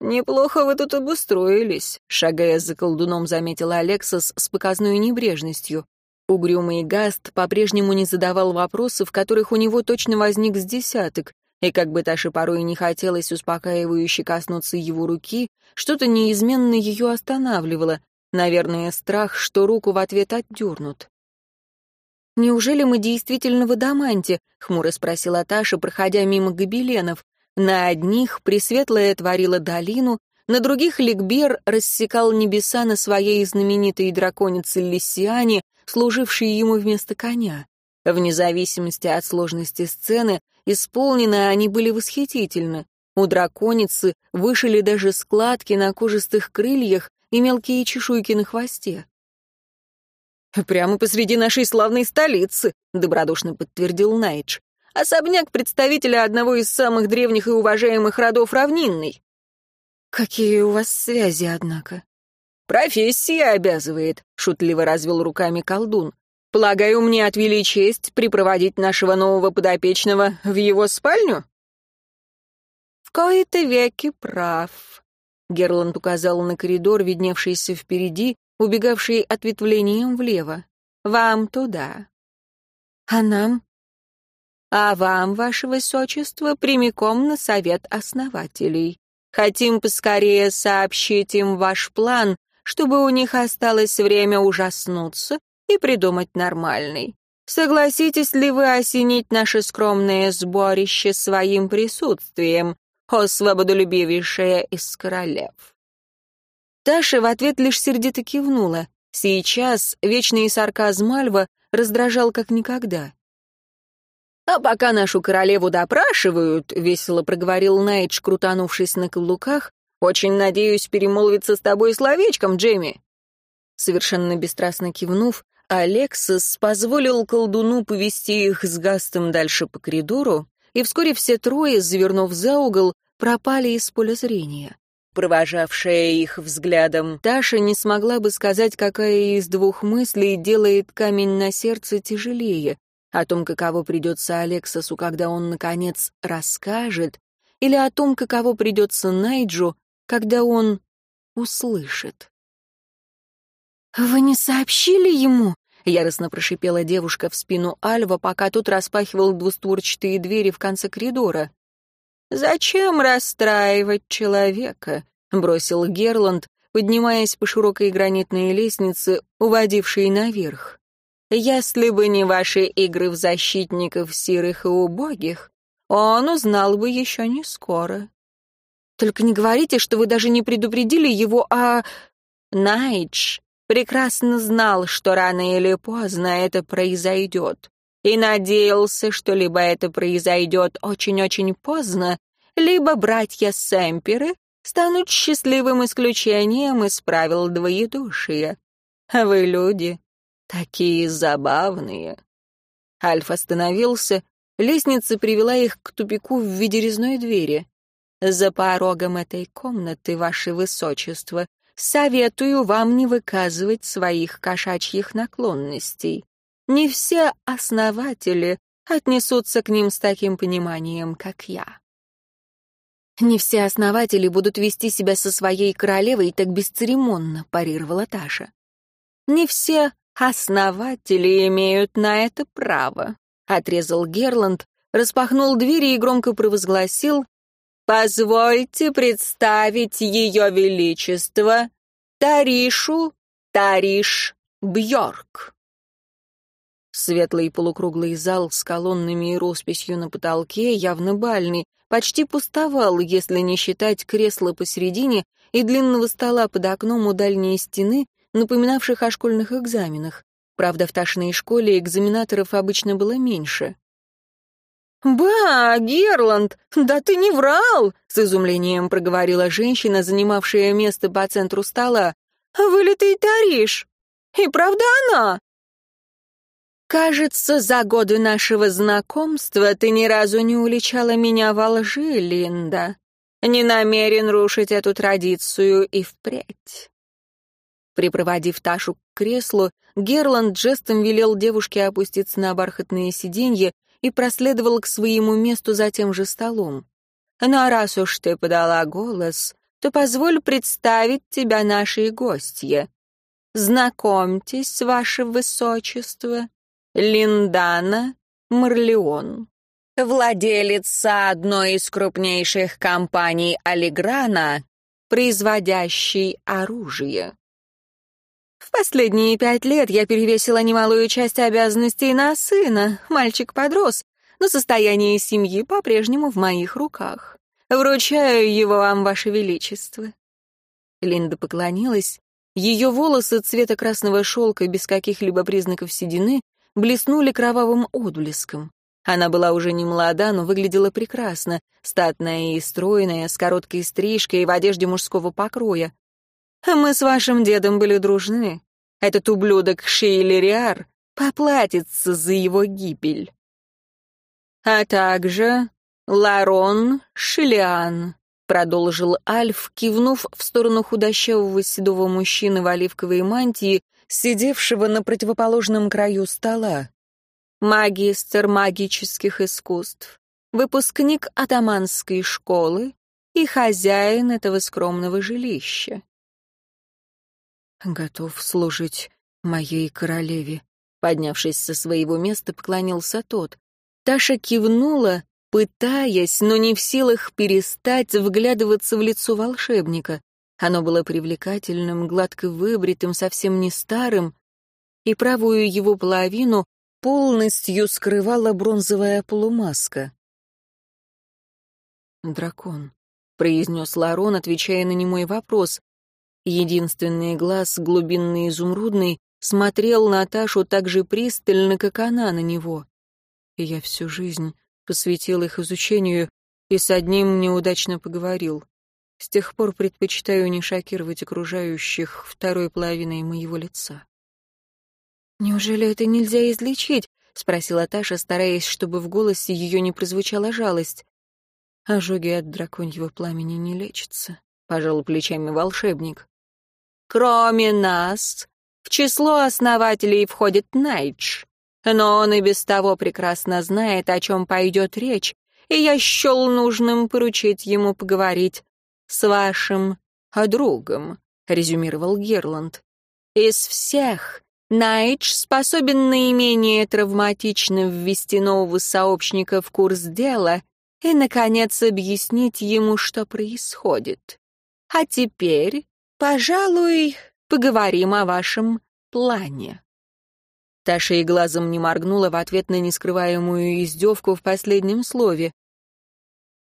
«Неплохо вы тут обустроились», — шагая за колдуном, заметила Алексас с показной небрежностью. Угрюмый Гаст по-прежнему не задавал вопросов, которых у него точно возник с десяток, и как бы Таше порой не хотелось успокаивающе коснуться его руки, что-то неизменно ее останавливало, наверное, страх, что руку в ответ отдернут. «Неужели мы действительно в Адаманте?» — хмуро спросила Таша, проходя мимо гобеленов. На одних Пресветлая творила долину, на других Ликбер рассекал небеса на своей знаменитой драконице Лиссиане, служившей ему вместо коня. Вне зависимости от сложности сцены, исполнены они были восхитительны. У драконицы вышили даже складки на кожистых крыльях и мелкие чешуйки на хвосте. «Прямо посреди нашей славной столицы», — добродушно подтвердил Найдж. «Особняк представителя одного из самых древних и уважаемых родов равнинной». «Какие у вас связи, однако?» «Профессия обязывает», — шутливо развел руками колдун. «Полагаю, мне отвели честь припроводить нашего нового подопечного в его спальню?» «В кои-то веки прав», — Герланд указал на коридор, видневшийся впереди, убегавший ответвлением влево. «Вам туда». «А нам?» «А вам, ваше высочество, прямиком на совет основателей. Хотим поскорее сообщить им ваш план, чтобы у них осталось время ужаснуться и придумать нормальный. Согласитесь ли вы осенить наше скромное сборище своим присутствием, о свободолюбивейшая из королев?» Таша в ответ лишь сердито кивнула. Сейчас вечный сарказм Альва раздражал как никогда. «А пока нашу королеву допрашивают», — весело проговорил Найдж, крутанувшись на каблуках, «очень надеюсь перемолвиться с тобой словечком, Джейми». Совершенно бесстрастно кивнув, Алексис позволил колдуну повести их с Гастом дальше по коридору, и вскоре все трое, завернув за угол, пропали из поля зрения. Провожавшая их взглядом, Таша не смогла бы сказать, какая из двух мыслей делает камень на сердце тяжелее, о том, каково придется Алексасу, когда он, наконец, расскажет, или о том, каково придется Найджу, когда он услышит. «Вы не сообщили ему?» — яростно прошипела девушка в спину Альва, пока тот распахивал двустворчатые двери в конце коридора. «Зачем расстраивать человека?» — бросил Герланд, поднимаясь по широкой гранитной лестнице, уводившей наверх. «Если бы не ваши игры в защитников сирых и убогих, он узнал бы еще не скоро». «Только не говорите, что вы даже не предупредили его о...» «Найдж прекрасно знал, что рано или поздно это произойдет и надеялся, что либо это произойдет очень-очень поздно, либо братья Сэмперы станут счастливым исключением из правил двоедушия. Вы, люди, такие забавные. Альф остановился, лестница привела их к тупику в виде резной двери. За порогом этой комнаты, ваше высочество, советую вам не выказывать своих кошачьих наклонностей. Не все основатели отнесутся к ним с таким пониманием, как я. «Не все основатели будут вести себя со своей королевой так бесцеремонно», — парировала Таша. «Не все основатели имеют на это право», — отрезал Герланд, распахнул двери и громко провозгласил «Позвольте представить ее величество Таришу Тариш Бьорк». Светлый полукруглый зал с колоннами и росписью на потолке, явно бальный, почти пустовал, если не считать кресла посередине и длинного стола под окном у дальней стены, напоминавших о школьных экзаменах. Правда, в Ташиной школе экзаменаторов обычно было меньше. «Ба, Герланд, да ты не врал!» — с изумлением проговорила женщина, занимавшая место по центру стола. «Вылитый Тариш! И правда она?» «Кажется, за годы нашего знакомства ты ни разу не уличала меня во лжи, Линда. Не намерен рушить эту традицию и впредь». Припроводив Ташу к креслу, Герланд жестом велел девушке опуститься на бархатные сиденья и проследовал к своему месту за тем же столом. «Но раз уж ты подала голос, то позволь представить тебя нашей гостье. Знакомьтесь, ваше высочество, Линдана Марлеон, владелица одной из крупнейших компаний Алиграна, производящей оружие. Последние пять лет я перевесила немалую часть обязанностей на сына. Мальчик подрос, но состояние семьи по-прежнему в моих руках. Вручаю его вам, ваше величество». Линда поклонилась. Ее волосы цвета красного шелка без каких-либо признаков седины блеснули кровавым отблеском. Она была уже не молода, но выглядела прекрасно, статная и стройная, с короткой стрижкой и в одежде мужского покроя. «Мы с вашим дедом были дружны. Этот ублюдок Шейлериар поплатится за его гибель» а также Ларон Шилиан», — продолжил Альф, кивнув в сторону худощавого седого мужчины в оливковой мантии, сидевшего на противоположном краю стола. «Магистр магических искусств, выпускник атаманской школы и хозяин этого скромного жилища». «Готов служить моей королеве», — поднявшись со своего места, поклонился тот. Таша кивнула, пытаясь, но не в силах перестать вглядываться в лицо волшебника. Оно было привлекательным, гладко выбритым, совсем не старым, и правую его половину полностью скрывала бронзовая полумаска. «Дракон», — произнес Ларон, отвечая на немой вопрос. Единственный глаз, глубинный изумрудный, смотрел на Ташу так же пристально, как она на него я всю жизнь посвятил их изучению и с одним неудачно поговорил. С тех пор предпочитаю не шокировать окружающих второй половиной моего лица. «Неужели это нельзя излечить?» — спросила Таша, стараясь, чтобы в голосе ее не прозвучала жалость. «Ожоги от драконьего пламени не лечатся», — пожал плечами волшебник. «Кроме нас, в число основателей входит Найдж. Но он и без того прекрасно знает, о чем пойдет речь, и я счел нужным поручить ему поговорить с вашим другом», — резюмировал Герланд. «Из всех Найдж способен наименее травматично ввести нового сообщника в курс дела и, наконец, объяснить ему, что происходит. А теперь, пожалуй, поговорим о вашем плане». Таша и глазом не моргнула в ответ на нескрываемую издевку в последнем слове.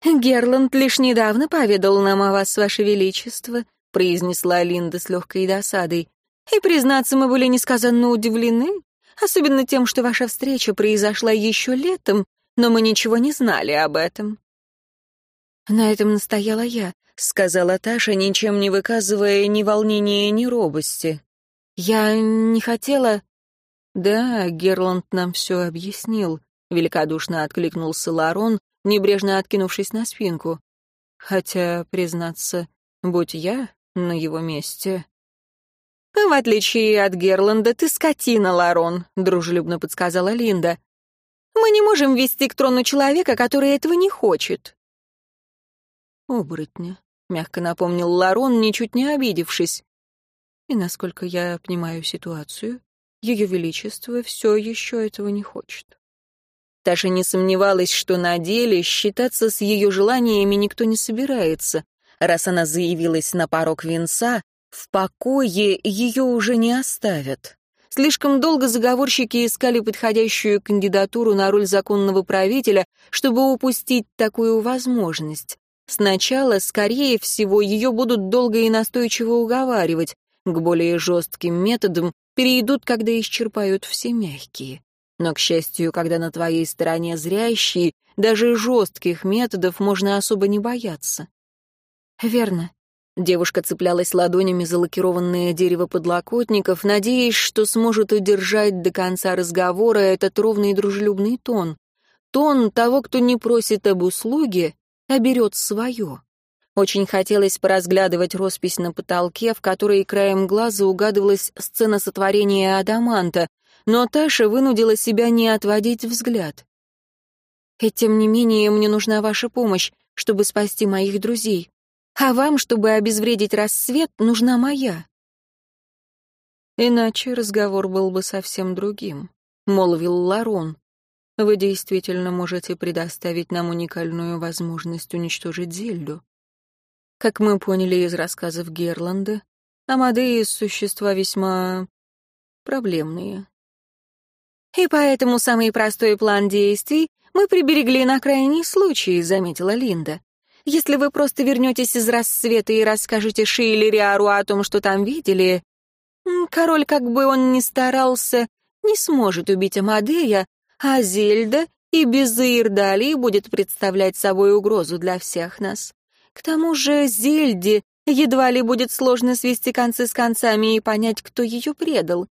«Герланд лишь недавно поведал нам о вас, ваше величество», — произнесла Линда с легкой досадой. «И, признаться, мы были несказанно удивлены, особенно тем, что ваша встреча произошла еще летом, но мы ничего не знали об этом». «На этом настояла я», — сказала Таша, ничем не выказывая ни волнения, ни робости. «Я не хотела...» «Да, Герланд нам все объяснил», — великодушно откликнулся Ларон, небрежно откинувшись на спинку. «Хотя, признаться, будь я на его месте...» «В отличие от Герланда, ты скотина, Ларон», — дружелюбно подсказала Линда. «Мы не можем вести к трону человека, который этого не хочет». «Оборотня», — мягко напомнил Ларон, ничуть не обидевшись. «И насколько я понимаю ситуацию, ее Величество все еще этого не хочет. Таша не сомневалась, что на деле считаться с ее желаниями никто не собирается. Раз она заявилась на порог венца, в покое ее уже не оставят. Слишком долго заговорщики искали подходящую кандидатуру на роль законного правителя, чтобы упустить такую возможность. Сначала, скорее всего, ее будут долго и настойчиво уговаривать. К более жестким методам перейдут, когда исчерпают все мягкие. Но, к счастью, когда на твоей стороне зрящие, даже жестких методов можно особо не бояться. Верно. Девушка цеплялась ладонями за лакированное дерево подлокотников, надеясь, что сможет удержать до конца разговора этот ровный и дружелюбный тон. Тон того, кто не просит об услуге, а берет свое. Очень хотелось поразглядывать роспись на потолке, в которой краем глаза угадывалась сцена сотворения Адаманта, но Таша вынудила себя не отводить взгляд. «И тем не менее мне нужна ваша помощь, чтобы спасти моих друзей. А вам, чтобы обезвредить рассвет, нужна моя». Иначе разговор был бы совсем другим, молвил Ларон. Вы действительно можете предоставить нам уникальную возможность уничтожить Зельду. Как мы поняли из рассказов Герланда, Амадеи — существа весьма проблемные. «И поэтому самый простой план действий мы приберегли на крайний случай», — заметила Линда. «Если вы просто вернетесь из рассвета и расскажете Шейле Риару о том, что там видели, король, как бы он ни старался, не сможет убить Амадея, а Зельда и без Ирдалии будет представлять собой угрозу для всех нас. К тому же Зельде едва ли будет сложно свести концы с концами и понять, кто ее предал.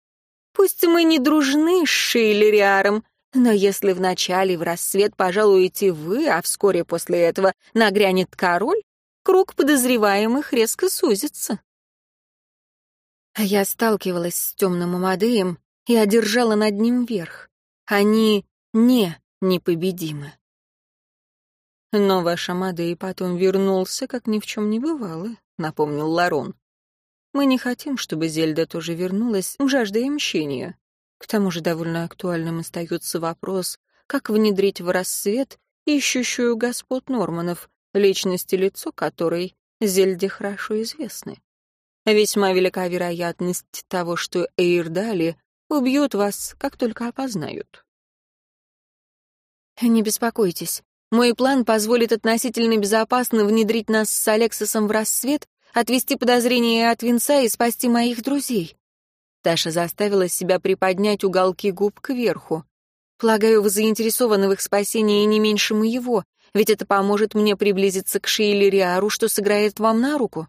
Пусть мы не дружны с Шейлериаром, но если вначале в рассвет пожалуете вы, а вскоре после этого нагрянет король, круг подозреваемых резко сузится. Я сталкивалась с темным Амадеем и одержала над ним верх. Они не непобедимы. Но ваш Амадей потом вернулся, как ни в чем не бывало, напомнил Ларон. Мы не хотим, чтобы Зельда тоже вернулась, жаждая мщения. К тому же довольно актуальным остается вопрос, как внедрить в рассвет ищущую господ Норманов, личность и лицо которой Зельде хорошо известны. Весьма велика вероятность того, что Эйрдали убьют вас, как только опознают. Не беспокойтесь. Мой план позволит относительно безопасно внедрить нас с Алексосом в рассвет отвести подозрения от венца и спасти моих друзей. Таша заставила себя приподнять уголки губ кверху. Полагаю, вы заинтересованы в их спасении не меньше моего, ведь это поможет мне приблизиться к Шейле Риару, что сыграет вам на руку.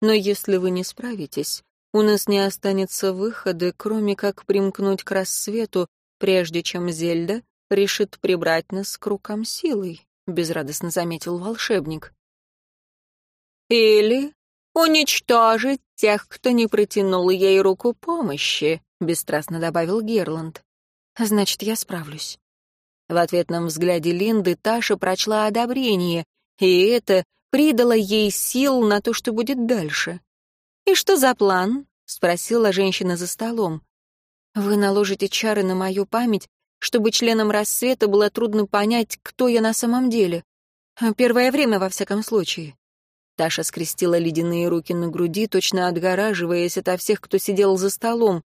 Но если вы не справитесь, у нас не останется выхода, кроме как примкнуть к рассвету, прежде чем Зельда решит прибрать нас к рукам силой», — безрадостно заметил волшебник. «Или уничтожить тех, кто не протянул ей руку помощи», — бесстрастно добавил Герланд. «Значит, я справлюсь». В ответном взгляде Линды Таша прочла одобрение, и это придало ей сил на то, что будет дальше. «И что за план?» — спросила женщина за столом. «Вы наложите чары на мою память, чтобы членам рассвета было трудно понять, кто я на самом деле. Первое время, во всяком случае. Таша скрестила ледяные руки на груди, точно отгораживаясь ото всех, кто сидел за столом.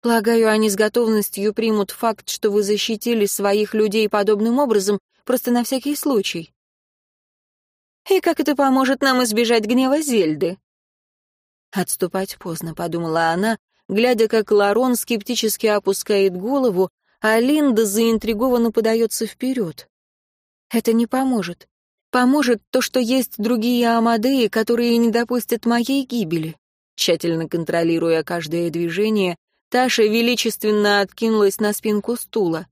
Полагаю, они с готовностью примут факт, что вы защитили своих людей подобным образом, просто на всякий случай. И как это поможет нам избежать гнева Зельды? Отступать поздно, подумала она, глядя, как Ларон скептически опускает голову, а Линда заинтригованно подается вперед. Это не поможет. Поможет то, что есть другие Амадеи, которые не допустят моей гибели. Тщательно контролируя каждое движение, Таша величественно откинулась на спинку стула.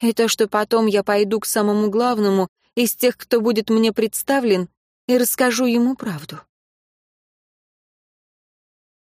И то, что потом я пойду к самому главному из тех, кто будет мне представлен, и расскажу ему правду.